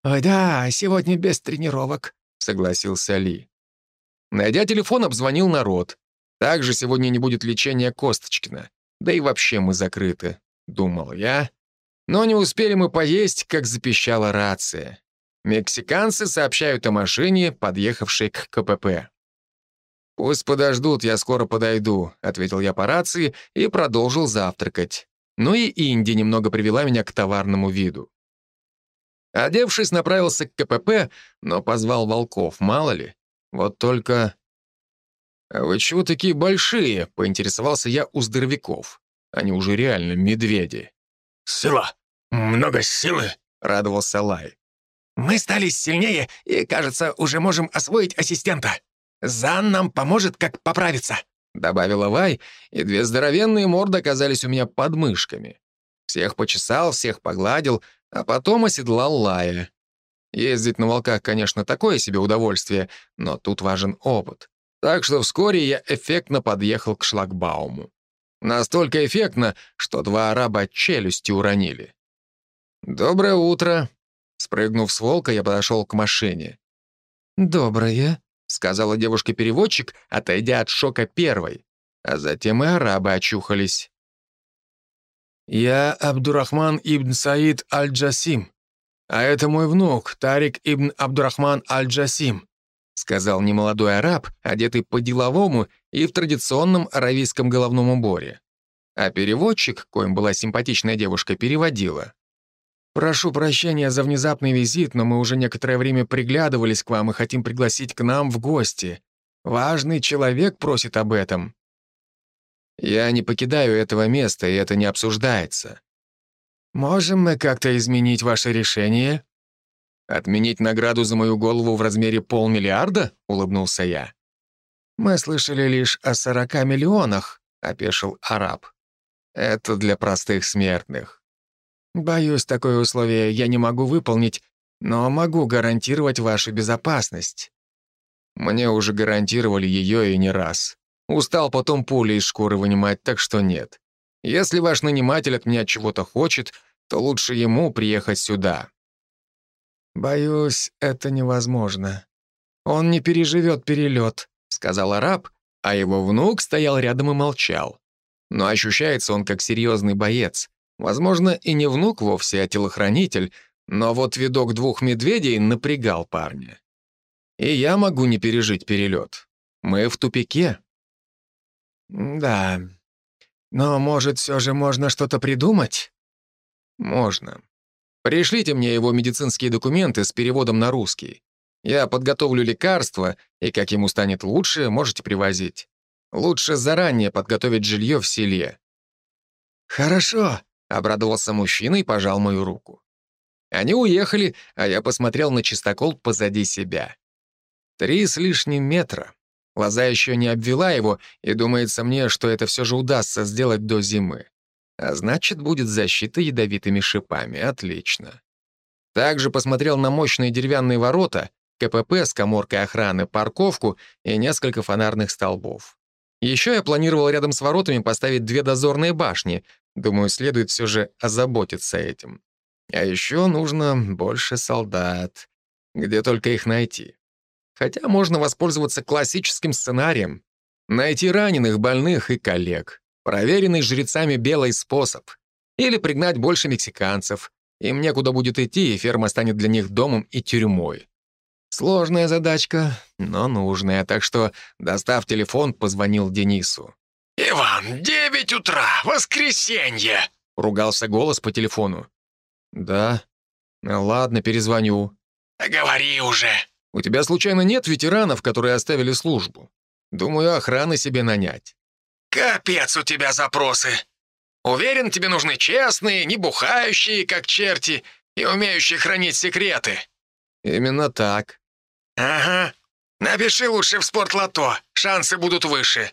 «Ой, да, сегодня без тренировок», — согласился Ли. Найдя телефон, обзвонил народ. Также сегодня не будет лечения Косточкина. Да и вообще мы закрыты, думал я. Но не успели мы поесть, как запищала рация. Мексиканцы сообщают о машине, подъехавшей к КПП. «Пусть подождут, я скоро подойду», — ответил я по рации и продолжил завтракать. Ну и Инди немного привела меня к товарному виду. Одевшись, направился к КПП, но позвал волков, мало ли. Вот только... «А вы чего такие большие?» — поинтересовался я у здоровяков. Они уже реально медведи. «Сила! Много силы!» — радовался Лай. «Мы стали сильнее и, кажется, уже можем освоить ассистента. Зан нам поможет, как поправиться», — добавила Вай, и две здоровенные морды оказались у меня под мышками. Всех почесал, всех погладил, а потом оседлал Лая. Ездить на волках, конечно, такое себе удовольствие, но тут важен опыт. Так что вскоре я эффектно подъехал к шлагбауму. Настолько эффектно, что два араба челюсти уронили. «Доброе утро!» Спрыгнув с волка, я подошел к машине. «Доброе», — сказала девушка-переводчик, отойдя от шока первой. А затем и арабы очухались. «Я Абдурахман ибн Саид аль-Джасим, а это мой внук, Тарик ибн Абдурахман аль-Джасим», сказал немолодой араб, одетый по-деловому и в традиционном аравийском головном уборе. А переводчик, коим была симпатичная девушка, переводила. «Прошу прощения за внезапный визит, но мы уже некоторое время приглядывались к вам и хотим пригласить к нам в гости. Важный человек просит об этом». «Я не покидаю этого места, и это не обсуждается». «Можем мы как-то изменить ваше решение?» «Отменить награду за мою голову в размере полмиллиарда?» — улыбнулся я. «Мы слышали лишь о сорока миллионах», — опешил араб. «Это для простых смертных. Боюсь, такое условие я не могу выполнить, но могу гарантировать вашу безопасность. Мне уже гарантировали ее и не раз. Устал потом пули из шкуры вынимать, так что нет. Если ваш наниматель от меня чего-то хочет, то лучше ему приехать сюда. Боюсь, это невозможно. Он не переживет перелет, сказал араб, а его внук стоял рядом и молчал. Но ощущается он как серьезный боец, Возможно, и не внук вовсе, а телохранитель, но вот видок двух медведей напрягал парня. И я могу не пережить перелет. Мы в тупике. Да. Но, может, все же можно что-то придумать? Можно. Пришлите мне его медицинские документы с переводом на русский. Я подготовлю лекарства, и как ему станет лучше, можете привозить. Лучше заранее подготовить жилье в селе. Хорошо, Обрадовался мужчина и пожал мою руку. Они уехали, а я посмотрел на чистокол позади себя. Три с лишним метра. Лоза еще не обвела его, и думается мне, что это все же удастся сделать до зимы. А значит, будет защита ядовитыми шипами. Отлично. Также посмотрел на мощные деревянные ворота, КПП с коморкой охраны, парковку и несколько фонарных столбов. Еще я планировал рядом с воротами поставить две дозорные башни, Думаю, следует все же озаботиться этим. А еще нужно больше солдат. Где только их найти. Хотя можно воспользоваться классическим сценарием. Найти раненых, больных и коллег. Проверенный жрецами белый способ. Или пригнать больше мексиканцев. Им некуда будет идти, и ферма станет для них домом и тюрьмой. Сложная задачка, но нужная, так что, достав телефон, позвонил Денису. «Иван, девять утра, воскресенье!» — ругался голос по телефону. «Да? Ладно, перезвоню». «Говори уже». «У тебя, случайно, нет ветеранов, которые оставили службу? Думаю, охраны себе нанять». «Капец у тебя запросы. Уверен, тебе нужны честные, не бухающие, как черти, и умеющие хранить секреты». «Именно так». «Ага. Напиши лучше в спортлото, шансы будут выше.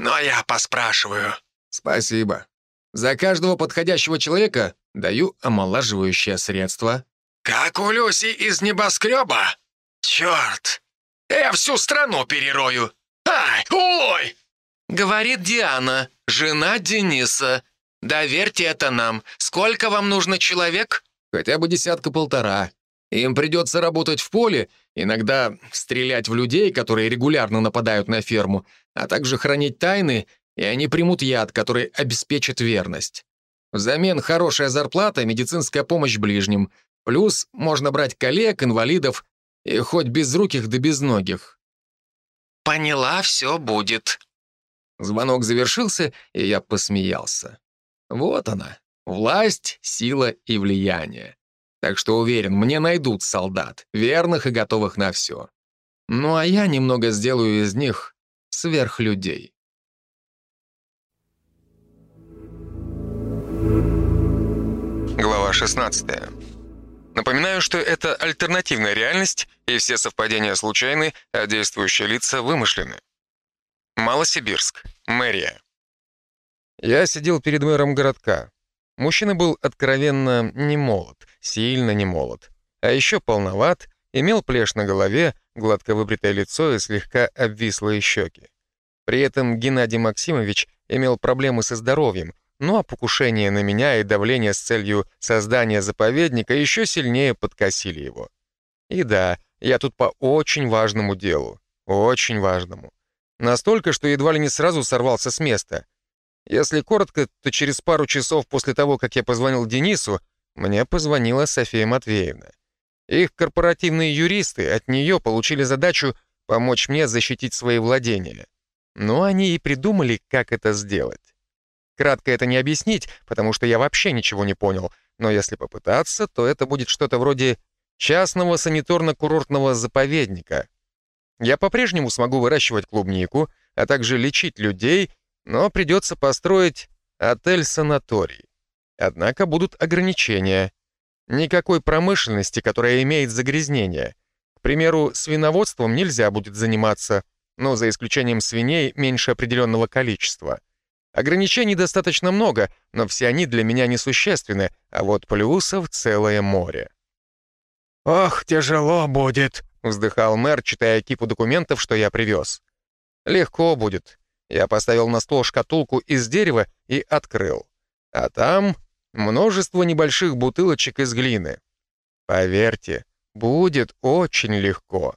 Но я поспрашиваю». «Спасибо. За каждого подходящего человека даю омолаживающее средство». «Как у Люси из небоскреба? Черт! Я всю страну перерою! Ай, ой!» Говорит Диана, жена Дениса. Доверьте это нам. Сколько вам нужно человек? Хотя бы десятка-полтора. Им придется работать в поле, иногда стрелять в людей, которые регулярно нападают на ферму, а также хранить тайны, и они примут яд, который обеспечит верность. Взамен хорошая зарплата, медицинская помощь ближним. Плюс можно брать коллег, инвалидов и хоть безруких да безногих. «Поняла, все будет». Звонок завершился, и я посмеялся. Вот она, власть, сила и влияние. Так что уверен, мне найдут солдат, верных и готовых на все. Ну а я немного сделаю из них сверхлюдей. Глава 16. Напоминаю, что это альтернативная реальность, и все совпадения случайны, а действующие лица вымышлены. Малосибирск. Мэрия. Я сидел перед мэром городка. Мужчина был откровенно не молод, сильно не молод. А еще полноват, имел плешь на голове, гладко выбритое лицо и слегка обвислые щеки. При этом Геннадий Максимович имел проблемы со здоровьем, ну а покушение на меня и давление с целью создания заповедника еще сильнее подкосили его. И да, я тут по очень важному делу. Очень важному. Настолько, что едва ли не сразу сорвался с места. Если коротко, то через пару часов после того, как я позвонил Денису, мне позвонила София Матвеевна. Их корпоративные юристы от нее получили задачу помочь мне защитить свои владения. Но они и придумали, как это сделать. Кратко это не объяснить, потому что я вообще ничего не понял, но если попытаться, то это будет что-то вроде частного санаторно-курортного заповедника. Я по-прежнему смогу выращивать клубнику, а также лечить людей но придется построить отель-санаторий. Однако будут ограничения. Никакой промышленности, которая имеет загрязнение. К примеру, свиноводством нельзя будет заниматься, но за исключением свиней меньше определенного количества. Ограничений достаточно много, но все они для меня несущественны, а вот плюсов целое море. «Ох, тяжело будет», — вздыхал мэр, читая кипу документов, что я привез. «Легко будет. Я поставил на стол шкатулку из дерева и открыл. А там множество небольших бутылочек из глины. Поверьте, будет очень легко.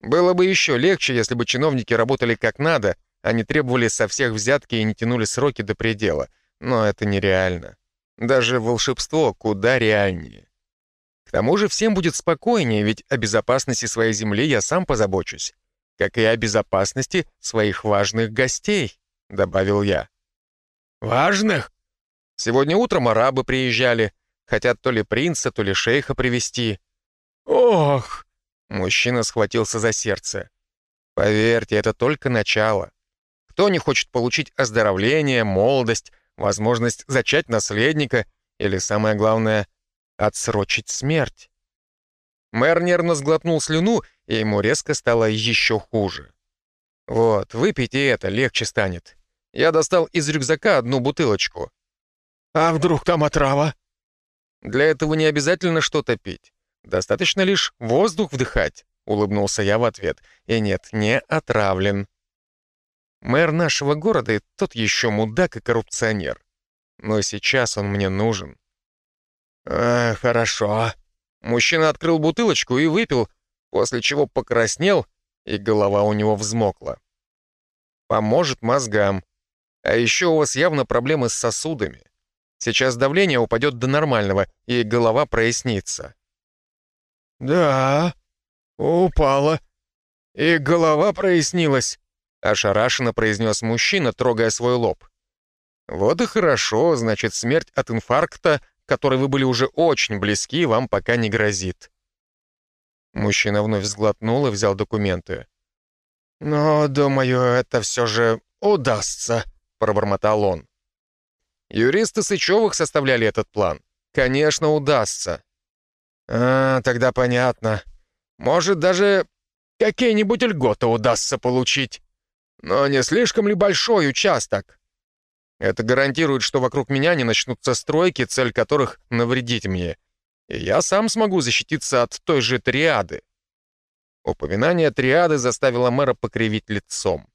Было бы еще легче, если бы чиновники работали как надо, а не требовали со всех взятки и не тянули сроки до предела. Но это нереально. Даже волшебство куда реальнее. К тому же всем будет спокойнее, ведь о безопасности своей земли я сам позабочусь как и о безопасности своих важных гостей», — добавил я. «Важных?» Сегодня утром арабы приезжали, хотят то ли принца, то ли шейха привести. «Ох!» — мужчина схватился за сердце. «Поверьте, это только начало. Кто не хочет получить оздоровление, молодость, возможность зачать наследника или, самое главное, отсрочить смерть?» Мэр нервно сглотнул слюну и ему резко стало еще хуже. «Вот, выпейте это, легче станет». Я достал из рюкзака одну бутылочку. «А вдруг там отрава?» «Для этого не обязательно что-то пить. Достаточно лишь воздух вдыхать», — улыбнулся я в ответ. «И нет, не отравлен». Мэр нашего города тот еще мудак и коррупционер. Но сейчас он мне нужен. «А, хорошо». Мужчина открыл бутылочку и выпил, после чего покраснел, и голова у него взмокла. Поможет мозгам. А еще у вас явно проблемы с сосудами. Сейчас давление упадет до нормального, и голова прояснится». «Да, упала. И голова прояснилась», — ошарашенно произнес мужчина, трогая свой лоб. «Вот и хорошо, значит, смерть от инфаркта, которой вы были уже очень близки, вам пока не грозит». Мужчина вновь взглотнул и взял документы. «Но, думаю, это все же удастся», — пробормотал он. Юристы Сычевых составляли этот план. Конечно, удастся. А, тогда понятно. Может, даже какие-нибудь льготы удастся получить. Но не слишком ли большой участок? Это гарантирует, что вокруг меня не начнутся стройки, цель которых — навредить мне. И я сам смогу защититься от той же триады. Упоминание триады заставило мэра покривить лицом.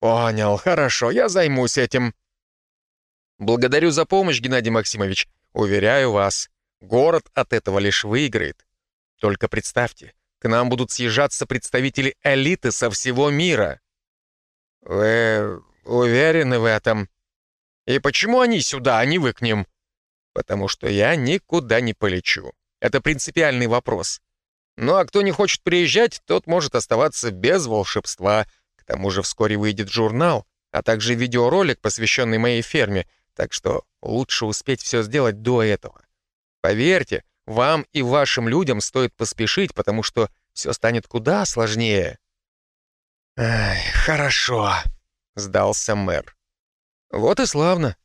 «Понял, хорошо, я займусь этим», Благодарю за помощь, Геннадий Максимович. Уверяю вас, город от этого лишь выиграет. Только представьте, к нам будут съезжаться представители элиты со всего мира. Вы уверены в этом? И почему они сюда, а не вы к ним? Потому что я никуда не полечу. Это принципиальный вопрос. Ну а кто не хочет приезжать, тот может оставаться без волшебства. К тому же вскоре выйдет журнал, а также видеоролик, посвященный моей ферме — так что лучше успеть все сделать до этого. Поверьте, вам и вашим людям стоит поспешить, потому что все станет куда сложнее. «Ай, хорошо», — сдался мэр. «Вот и славно.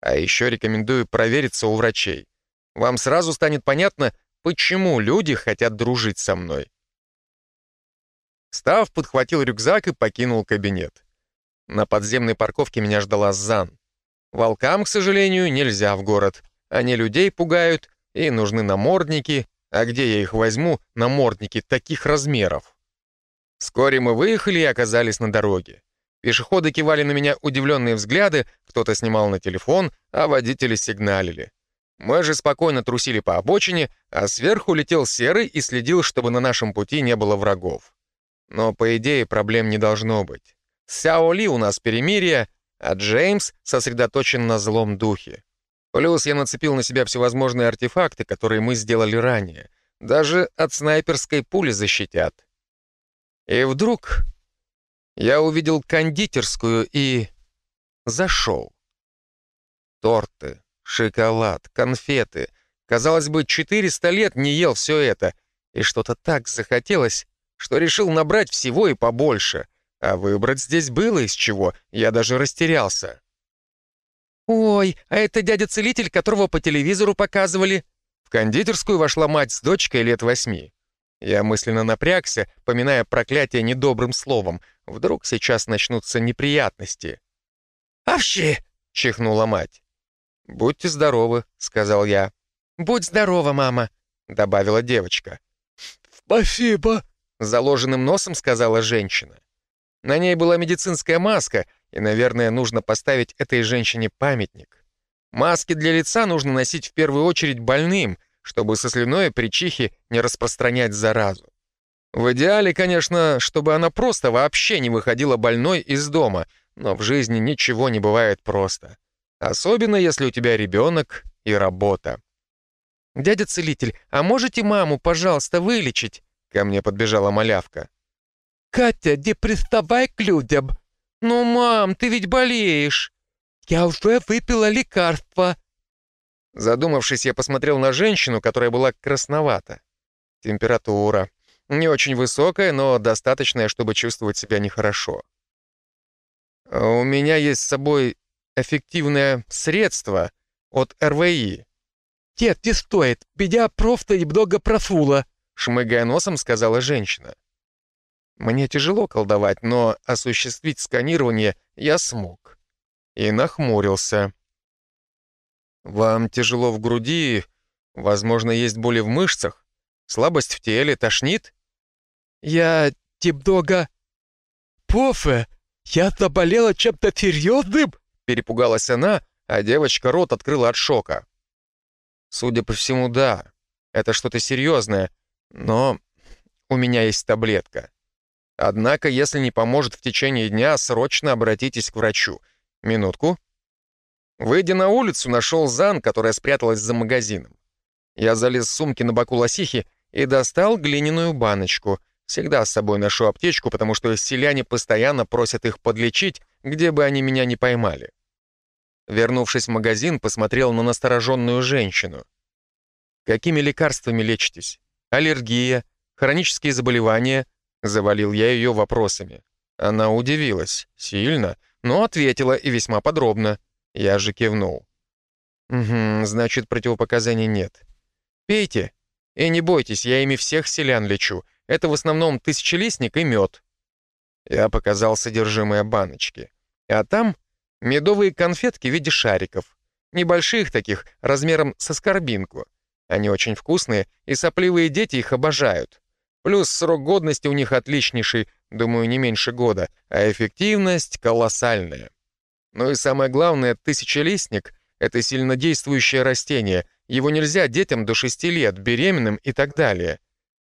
А еще рекомендую провериться у врачей. Вам сразу станет понятно, почему люди хотят дружить со мной». Став, подхватил рюкзак и покинул кабинет. На подземной парковке меня ждала Зан. Волкам, к сожалению, нельзя в город. Они людей пугают, и нужны намордники. А где я их возьму, намордники таких размеров? Вскоре мы выехали и оказались на дороге. Пешеходы кивали на меня удивленные взгляды, кто-то снимал на телефон, а водители сигналили. Мы же спокойно трусили по обочине, а сверху летел серый и следил, чтобы на нашем пути не было врагов. Но, по идее, проблем не должно быть. С Сяо Ли у нас перемирие, а Джеймс сосредоточен на злом духе. Плюс я нацепил на себя всевозможные артефакты, которые мы сделали ранее. Даже от снайперской пули защитят. И вдруг я увидел кондитерскую и... зашел. Торты, шоколад, конфеты. Казалось бы, 400 лет не ел все это. И что-то так захотелось, что решил набрать всего и побольше — а выбрать здесь было из чего, я даже растерялся. «Ой, а это дядя-целитель, которого по телевизору показывали?» В кондитерскую вошла мать с дочкой лет восьми. Я мысленно напрягся, поминая проклятие недобрым словом. Вдруг сейчас начнутся неприятности. «Овщи!» — чихнула мать. «Будьте здоровы», — сказал я. «Будь здорова, мама», — добавила девочка. «Спасибо», — заложенным носом сказала женщина. На ней была медицинская маска, и, наверное, нужно поставить этой женщине памятник. Маски для лица нужно носить в первую очередь больным, чтобы со слюной при чихе не распространять заразу. В идеале, конечно, чтобы она просто вообще не выходила больной из дома, но в жизни ничего не бывает просто. Особенно, если у тебя ребенок и работа. «Дядя-целитель, а можете маму, пожалуйста, вылечить?» Ко мне подбежала малявка. «Катя, не приставай к людям!» «Ну, мам, ты ведь болеешь!» «Я уже выпила лекарство!» Задумавшись, я посмотрел на женщину, которая была красновата. Температура. Не очень высокая, но достаточная, чтобы чувствовать себя нехорошо. У меня есть с собой эффективное средство от РВИ. «Нет, не стоит. Меня просто немного просуло», — шмыгая носом, сказала женщина. Мне тяжело колдовать, но осуществить сканирование я смог. И нахмурился. Вам тяжело в груди, возможно, есть боли в мышцах, слабость в теле, тошнит? Я немного... Пофе, я заболела чем-то серьезным? Перепугалась она, а девочка рот открыла от шока. Судя по всему, да. Это что-то серьезное, но у меня есть таблетка. Однако, если не поможет в течение дня, срочно обратитесь к врачу. Минутку. Выйдя на улицу, нашел Зан, которая спряталась за магазином. Я залез в сумки на боку лосихи и достал глиняную баночку. Всегда с собой ношу аптечку, потому что селяне постоянно просят их подлечить, где бы они меня не поймали. Вернувшись в магазин, посмотрел на настороженную женщину. «Какими лекарствами лечитесь? Аллергия? Хронические заболевания?» Завалил я ее вопросами. Она удивилась. Сильно, но ответила и весьма подробно. Я же кивнул. «Угу, значит, противопоказаний нет. Пейте. И не бойтесь, я ими всех селян лечу. Это в основном тысячелистник и мед». Я показал содержимое баночки. А там медовые конфетки в виде шариков. Небольших таких, размером со скорбинку. Они очень вкусные, и сопливые дети их обожают. Плюс срок годности у них отличнейший, думаю, не меньше года, а эффективность колоссальная. Ну и самое главное, тысячелистник — это сильнодействующее растение. Его нельзя детям до 6 лет, беременным и так далее.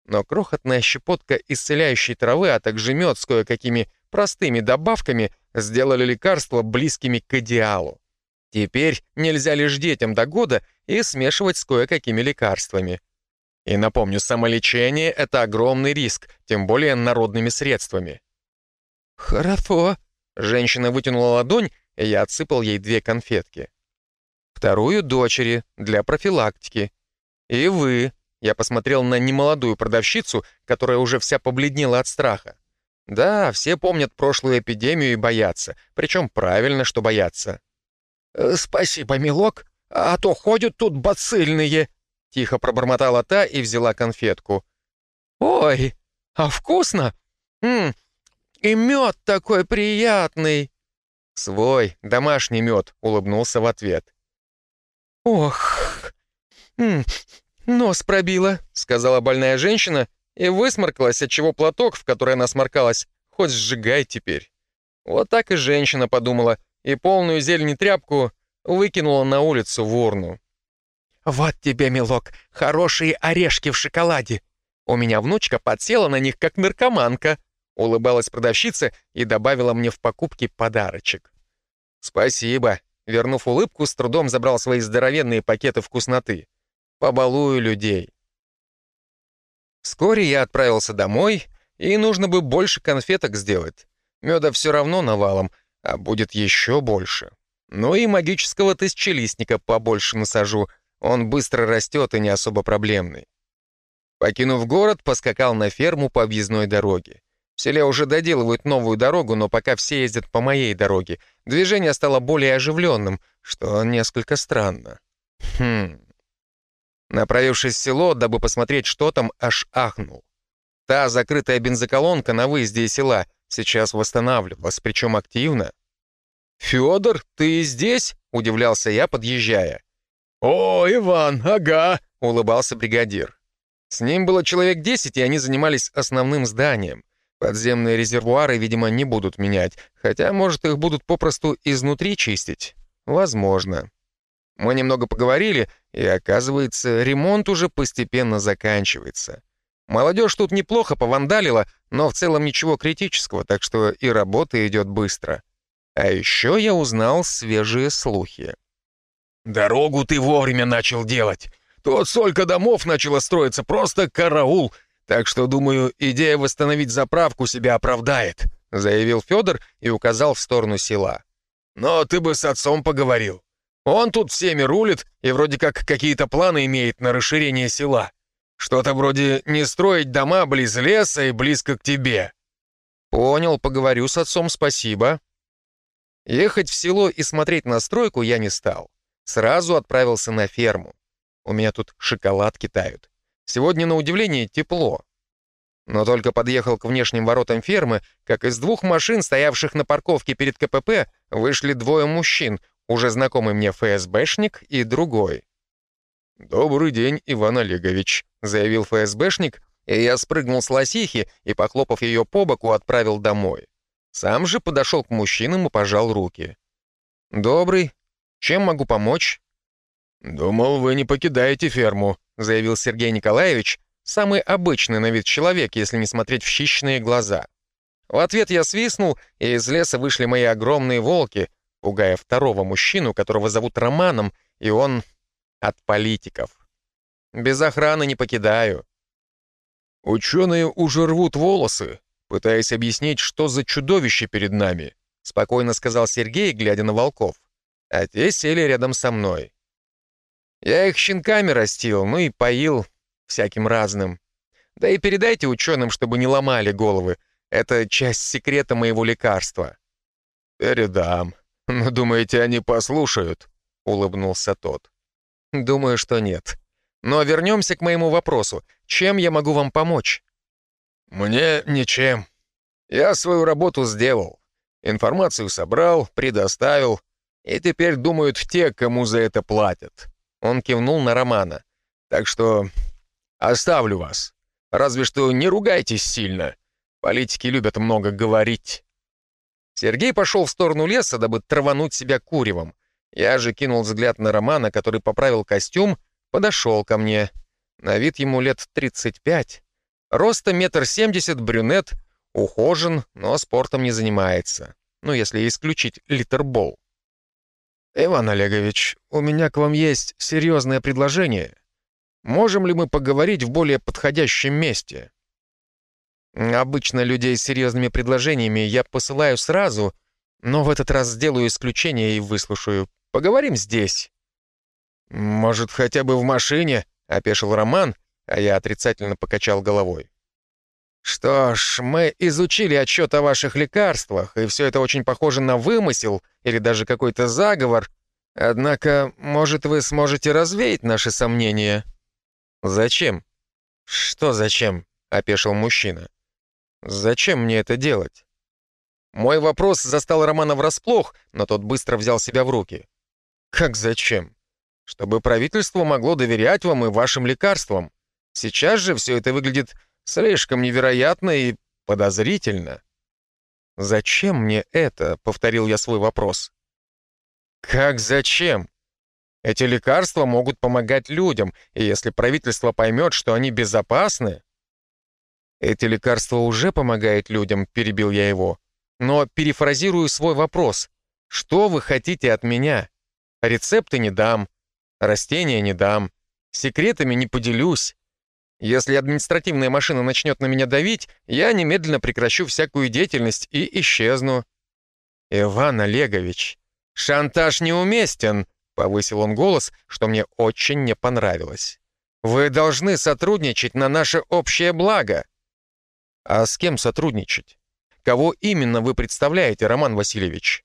Но крохотная щепотка исцеляющей травы, а также мед с кое-какими простыми добавками сделали лекарства близкими к идеалу. Теперь нельзя лишь детям до года и смешивать с кое-какими лекарствами. И напомню, самолечение — это огромный риск, тем более народными средствами. «Хорошо», — женщина вытянула ладонь и я отсыпал ей две конфетки. Вторую дочери, для профилактики. И вы, я посмотрел на немолодую продавщицу, которая уже вся побледнела от страха. Да, все помнят прошлую эпидемию и боятся, причем правильно, что боятся. «Э, «Спасибо, милок, а то ходят тут бацильные», — тихо пробормотала та и взяла конфетку. «Ой, а вкусно? М -м, и мед такой приятный!» «Свой, домашний мед», — улыбнулся в ответ. «Ох, м нос пробила», — сказала больная женщина и высморкалась, отчего платок, в который она сморкалась, хоть сжигай теперь. Вот так и женщина подумала, и полную зелень тряпку выкинула на улицу в урну. «Вот тебе, милок, хорошие орешки в шоколаде. У меня внучка подсела на них, как наркоманка», Улыбалась продавщица и добавила мне в покупки подарочек. «Спасибо». Вернув улыбку, с трудом забрал свои здоровенные пакеты вкусноты. «Побалую людей». Вскоре я отправился домой, и нужно бы больше конфеток сделать. Меда все равно навалом, а будет еще больше. Ну и магического тысячелистника побольше насажу, он быстро растет и не особо проблемный. Покинув город, поскакал на ферму по объездной дороге. В селе уже доделывают новую дорогу, но пока все ездят по моей дороге. Движение стало более оживленным, что несколько странно. Хм. Направившись в село, дабы посмотреть, что там, аж ахнул. Та закрытая бензоколонка на выезде из села сейчас восстанавливалась, причем активно. «Федор, ты здесь?» — удивлялся я, подъезжая. «О, Иван, ага!» — улыбался бригадир. С ним было человек десять, и они занимались основным зданием. Подземные резервуары, видимо, не будут менять, хотя, может, их будут попросту изнутри чистить. Возможно. Мы немного поговорили, и, оказывается, ремонт уже постепенно заканчивается. Молодежь тут неплохо повандалила, но в целом ничего критического, так что и работа идет быстро. А еще я узнал свежие слухи. «Дорогу ты вовремя начал делать. Тут столько домов начало строиться, просто караул. Так что, думаю, идея восстановить заправку себя оправдает», заявил Федор и указал в сторону села. «Но ты бы с отцом поговорил. Он тут всеми рулит и вроде как какие-то планы имеет на расширение села. Что-то вроде не строить дома близ леса и близко к тебе». «Понял, поговорю с отцом, спасибо». Ехать в село и смотреть на стройку я не стал. Сразу отправился на ферму. У меня тут шоколадки тают. Сегодня, на удивление, тепло. Но только подъехал к внешним воротам фермы, как из двух машин, стоявших на парковке перед КПП, вышли двое мужчин, уже знакомый мне ФСБшник и другой. «Добрый день, Иван Олегович», — заявил ФСБшник, и я спрыгнул с лосихи и, похлопав ее по боку, отправил домой. Сам же подошел к мужчинам и пожал руки. «Добрый. Чем могу помочь?» «Думал, вы не покидаете ферму», заявил Сергей Николаевич, самый обычный на вид человек, если не смотреть в хищные глаза. В ответ я свистнул, и из леса вышли мои огромные волки, пугая второго мужчину, которого зовут Романом, и он от политиков. Без охраны не покидаю. Ученые уже рвут волосы, пытаясь объяснить, что за чудовище перед нами, спокойно сказал Сергей, глядя на волков. А те сели рядом со мной. Я их щенками растил, ну и поил всяким разным. Да и передайте ученым, чтобы не ломали головы. Это часть секрета моего лекарства». «Передам. Но думаете, они послушают?» — улыбнулся тот. «Думаю, что нет. Но вернемся к моему вопросу. Чем я могу вам помочь?» «Мне ничем. Я свою работу сделал. Информацию собрал, предоставил. И теперь думают те, кому за это платят». Он кивнул на Романа. «Так что оставлю вас. Разве что не ругайтесь сильно. Политики любят много говорить». Сергей пошел в сторону леса, дабы травануть себя куревом. Я же кинул взгляд на Романа, который поправил костюм, подошел ко мне. На вид ему лет 35. Роста метр семьдесят, брюнет, ухожен, но спортом не занимается. Ну, если исключить литербол. «Иван Олегович, у меня к вам есть серьезное предложение. Можем ли мы поговорить в более подходящем месте?» «Обычно людей с серьезными предложениями я посылаю сразу, но в этот раз сделаю исключение и выслушаю. Поговорим здесь». «Может, хотя бы в машине?» — опешил Роман, а я отрицательно покачал головой. «Что ж, мы изучили отчет о ваших лекарствах, и все это очень похоже на вымысел или даже какой-то заговор. Однако, может, вы сможете развеять наши сомнения?» «Зачем?» «Что зачем?» — опешил мужчина. «Зачем мне это делать?» Мой вопрос застал Романа врасплох, но тот быстро взял себя в руки. «Как зачем?» «Чтобы правительство могло доверять вам и вашим лекарствам. Сейчас же все это выглядит слишком невероятно и подозрительно». «Зачем мне это?» — повторил я свой вопрос. «Как зачем? Эти лекарства могут помогать людям, и если правительство поймет, что они безопасны... Эти лекарства уже помогают людям, перебил я его. Но перефразирую свой вопрос. Что вы хотите от меня? Рецепты не дам, растения не дам, секретами не поделюсь. Если административная машина начнет на меня давить, я немедленно прекращу всякую деятельность и исчезну. Иван Олегович, шантаж неуместен, Повысил он голос, что мне очень не понравилось. «Вы должны сотрудничать на наше общее благо». «А с кем сотрудничать? Кого именно вы представляете, Роман Васильевич?»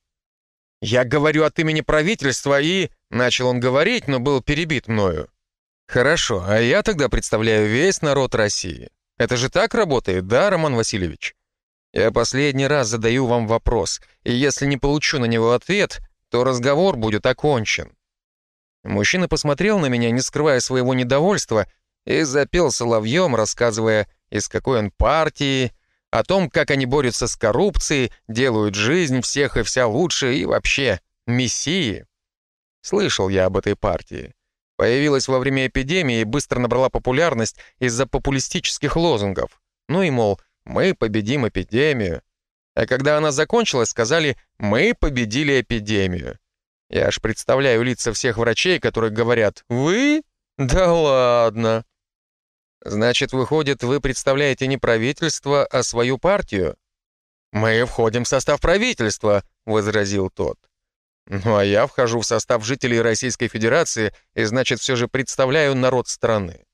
«Я говорю от имени правительства и...» Начал он говорить, но был перебит мною. «Хорошо, а я тогда представляю весь народ России. Это же так работает, да, Роман Васильевич?» Я последний раз задаю вам вопрос, и если не получу на него ответ, то разговор будет окончен. Мужчина посмотрел на меня, не скрывая своего недовольства, и запел соловьем, рассказывая, из какой он партии, о том, как они борются с коррупцией, делают жизнь всех и вся лучше, и вообще мессии. Слышал я об этой партии. Появилась во время эпидемии и быстро набрала популярность из-за популистических лозунгов. Ну и, мол, мы победим эпидемию. А когда она закончилась, сказали «мы победили эпидемию». Я аж представляю лица всех врачей, которые говорят «Вы? Да ладно!» «Значит, выходит, вы представляете не правительство, а свою партию?» «Мы входим в состав правительства», — возразил тот. «Ну а я вхожу в состав жителей Российской Федерации и, значит, все же представляю народ страны.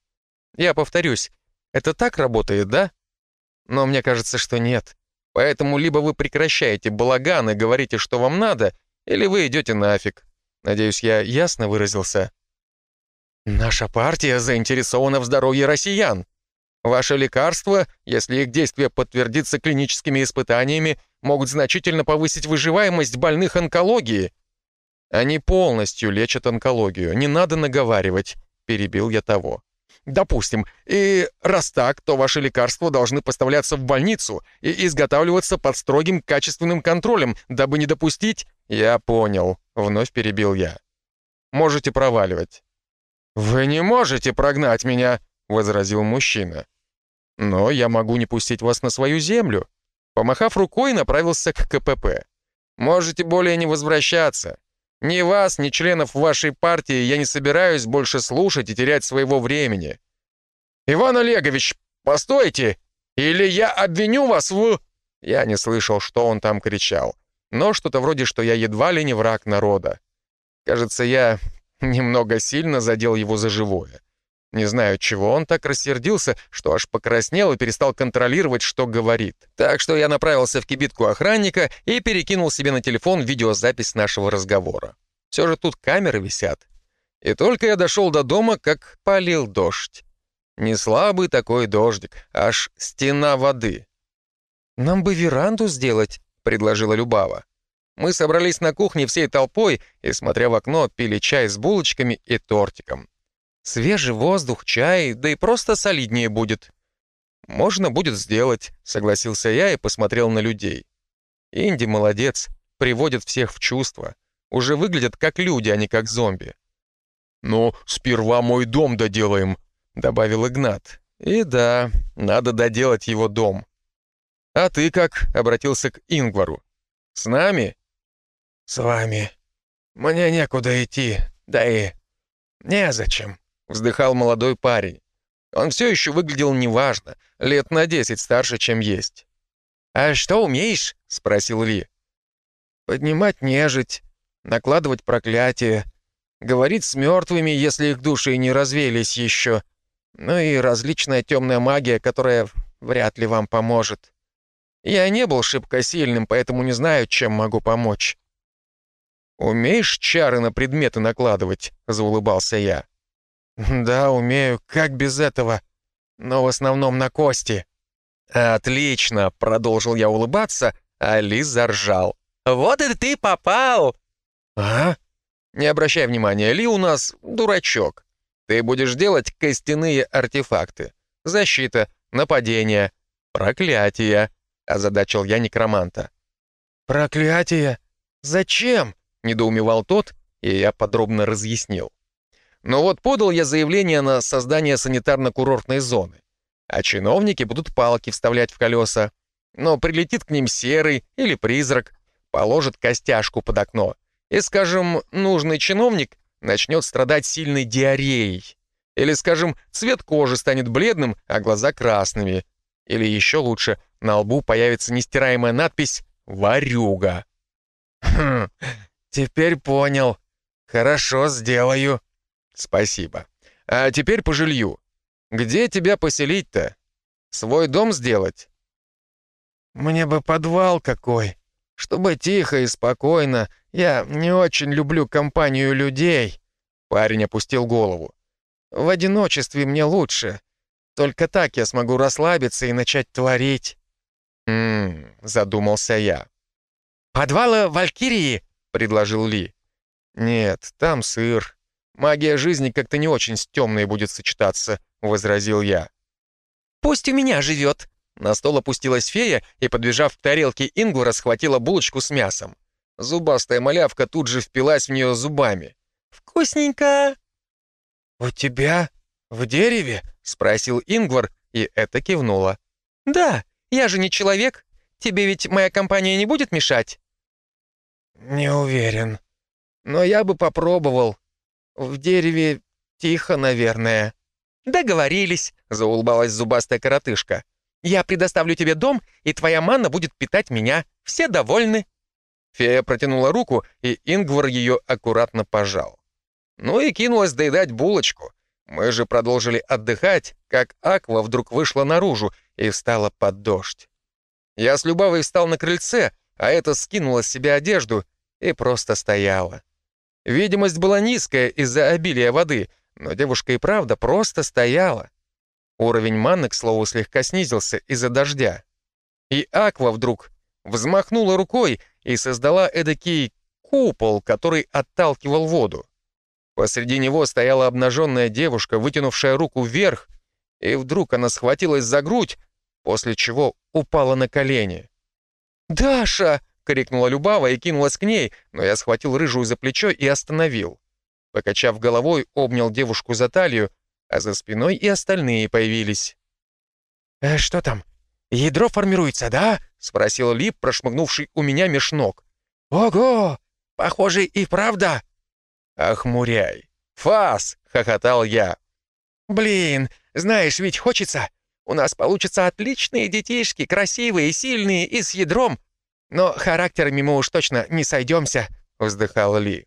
Я повторюсь, это так работает, да? Но мне кажется, что нет. Поэтому либо вы прекращаете балаган и говорите, что вам надо, или вы идете нафиг. Надеюсь, я ясно выразился. Наша партия заинтересована в здоровье россиян. Ваши лекарства, если их действие подтвердится клиническими испытаниями, могут значительно повысить выживаемость больных онкологии. Они полностью лечат онкологию, не надо наговаривать, перебил я того. Допустим. И раз так, то ваши лекарства должны поставляться в больницу и изготавливаться под строгим качественным контролем, дабы не допустить... Я понял, вновь перебил я. Можете проваливать. «Вы не можете прогнать меня», — возразил мужчина. «Но я могу не пустить вас на свою землю». Помахав рукой, направился к КПП. Можете более не возвращаться. Ни вас, ни членов вашей партии я не собираюсь больше слушать и терять своего времени. Иван Олегович, постойте, или я обвиню вас в...» Я не слышал, что он там кричал, но что-то вроде, что я едва ли не враг народа. Кажется, я немного сильно задел его за живое. Не знаю, чего он так рассердился, что аж покраснел и перестал контролировать, что говорит. Так что я направился в кибитку охранника и перекинул себе на телефон видеозапись нашего разговора. Все же тут камеры висят. И только я дошел до дома, как полил дождь. Не слабый такой дождик, аж стена воды. «Нам бы веранду сделать», — предложила Любава. Мы собрались на кухне всей толпой и, смотря в окно, пили чай с булочками и тортиком. Свежий воздух, чай, да и просто солиднее будет. «Можно будет сделать», — согласился я и посмотрел на людей. Инди молодец, приводит всех в чувство. Уже выглядят как люди, а не как зомби. «Ну, сперва мой дом доделаем», — добавил Игнат. «И да, надо доделать его дом». «А ты как?» — обратился к Ингвару. «С нами?» «С вами. Мне некуда идти, да и незачем» вздыхал молодой парень. Он все еще выглядел неважно, лет на десять старше, чем есть. «А что умеешь?» — спросил Ли. «Поднимать нежить, накладывать проклятие, говорить с мертвыми, если их души не развеялись еще, ну и различная темная магия, которая вряд ли вам поможет. Я не был шибко сильным, поэтому не знаю, чем могу помочь». «Умеешь чары на предметы накладывать?» — заулыбался я. «Да, умею. Как без этого? Но в основном на кости». «Отлично!» — продолжил я улыбаться, а Ли заржал. «Вот это ты попал!» «А?» «Не обращай внимания, Ли у нас дурачок. Ты будешь делать костяные артефакты. Защита, нападение, проклятие», — озадачил я некроманта. «Проклятие? Зачем?» — недоумевал тот, и я подробно разъяснил. Но вот подал я заявление на создание санитарно-курортной зоны. А чиновники будут палки вставлять в колеса. Но прилетит к ним серый или призрак, положит костяшку под окно. И, скажем, нужный чиновник начнет страдать сильной диареей. Или, скажем, цвет кожи станет бледным, а глаза красными. Или еще лучше, на лбу появится нестираемая надпись «Варюга». «Хм, теперь понял. Хорошо, сделаю», «Спасибо. А теперь по жилью. Где тебя поселить-то? Свой дом сделать?» «Мне бы подвал какой, чтобы тихо и спокойно. Я не очень люблю компанию людей». Парень опустил голову. «В одиночестве мне лучше. Только так я смогу расслабиться и начать творить». «Ммм», задумался я. «Подвала Валькирии», — предложил Ли. «Нет, там сыр. Магия жизни как-то не очень с темной будет сочетаться», — возразил я. «Пусть у меня живет». На стол опустилась фея и, подбежав к тарелке Ингвара, схватила булочку с мясом. Зубастая малявка тут же впилась в нее зубами. «Вкусненько!» «У тебя в дереве?» — спросил Ингвар, и это кивнула. «Да, я же не человек. Тебе ведь моя компания не будет мешать?» «Не уверен. Но я бы попробовал. В дереве тихо, наверное». «Договорились», — заулыбалась зубастая коротышка. «Я предоставлю тебе дом, и твоя манна будет питать меня. Все довольны». Фея протянула руку, и Ингвар ее аккуратно пожал. Ну и кинулась доедать булочку. Мы же продолжили отдыхать, как Аква вдруг вышла наружу и встала под дождь. Я с Любавой встал на крыльце, а эта скинула с себя одежду и просто стояла. Видимость была низкая из-за обилия воды, но девушка и правда просто стояла. Уровень манны, к слову, слегка снизился из-за дождя. И Аква вдруг взмахнула рукой и создала эдакий купол, который отталкивал воду. Посреди него стояла обнаженная девушка, вытянувшая руку вверх, и вдруг она схватилась за грудь, после чего упала на колени. «Даша!» — крикнула Любава и кинулась к ней, но я схватил рыжую за плечо и остановил. Покачав головой, обнял девушку за талию, а за спиной и остальные появились. «Э, «Что там? Ядро формируется, да?» — спросил Лип, прошмыгнувший у меня меж ног. Ого! Похоже, и правда!» «Охмуряй! Фас!» — хохотал я. «Блин, знаешь, ведь хочется. У нас получатся отличные детишки, красивые, сильные и с ядром. Но характерами мы уж точно не сойдемся», — вздыхал Ли.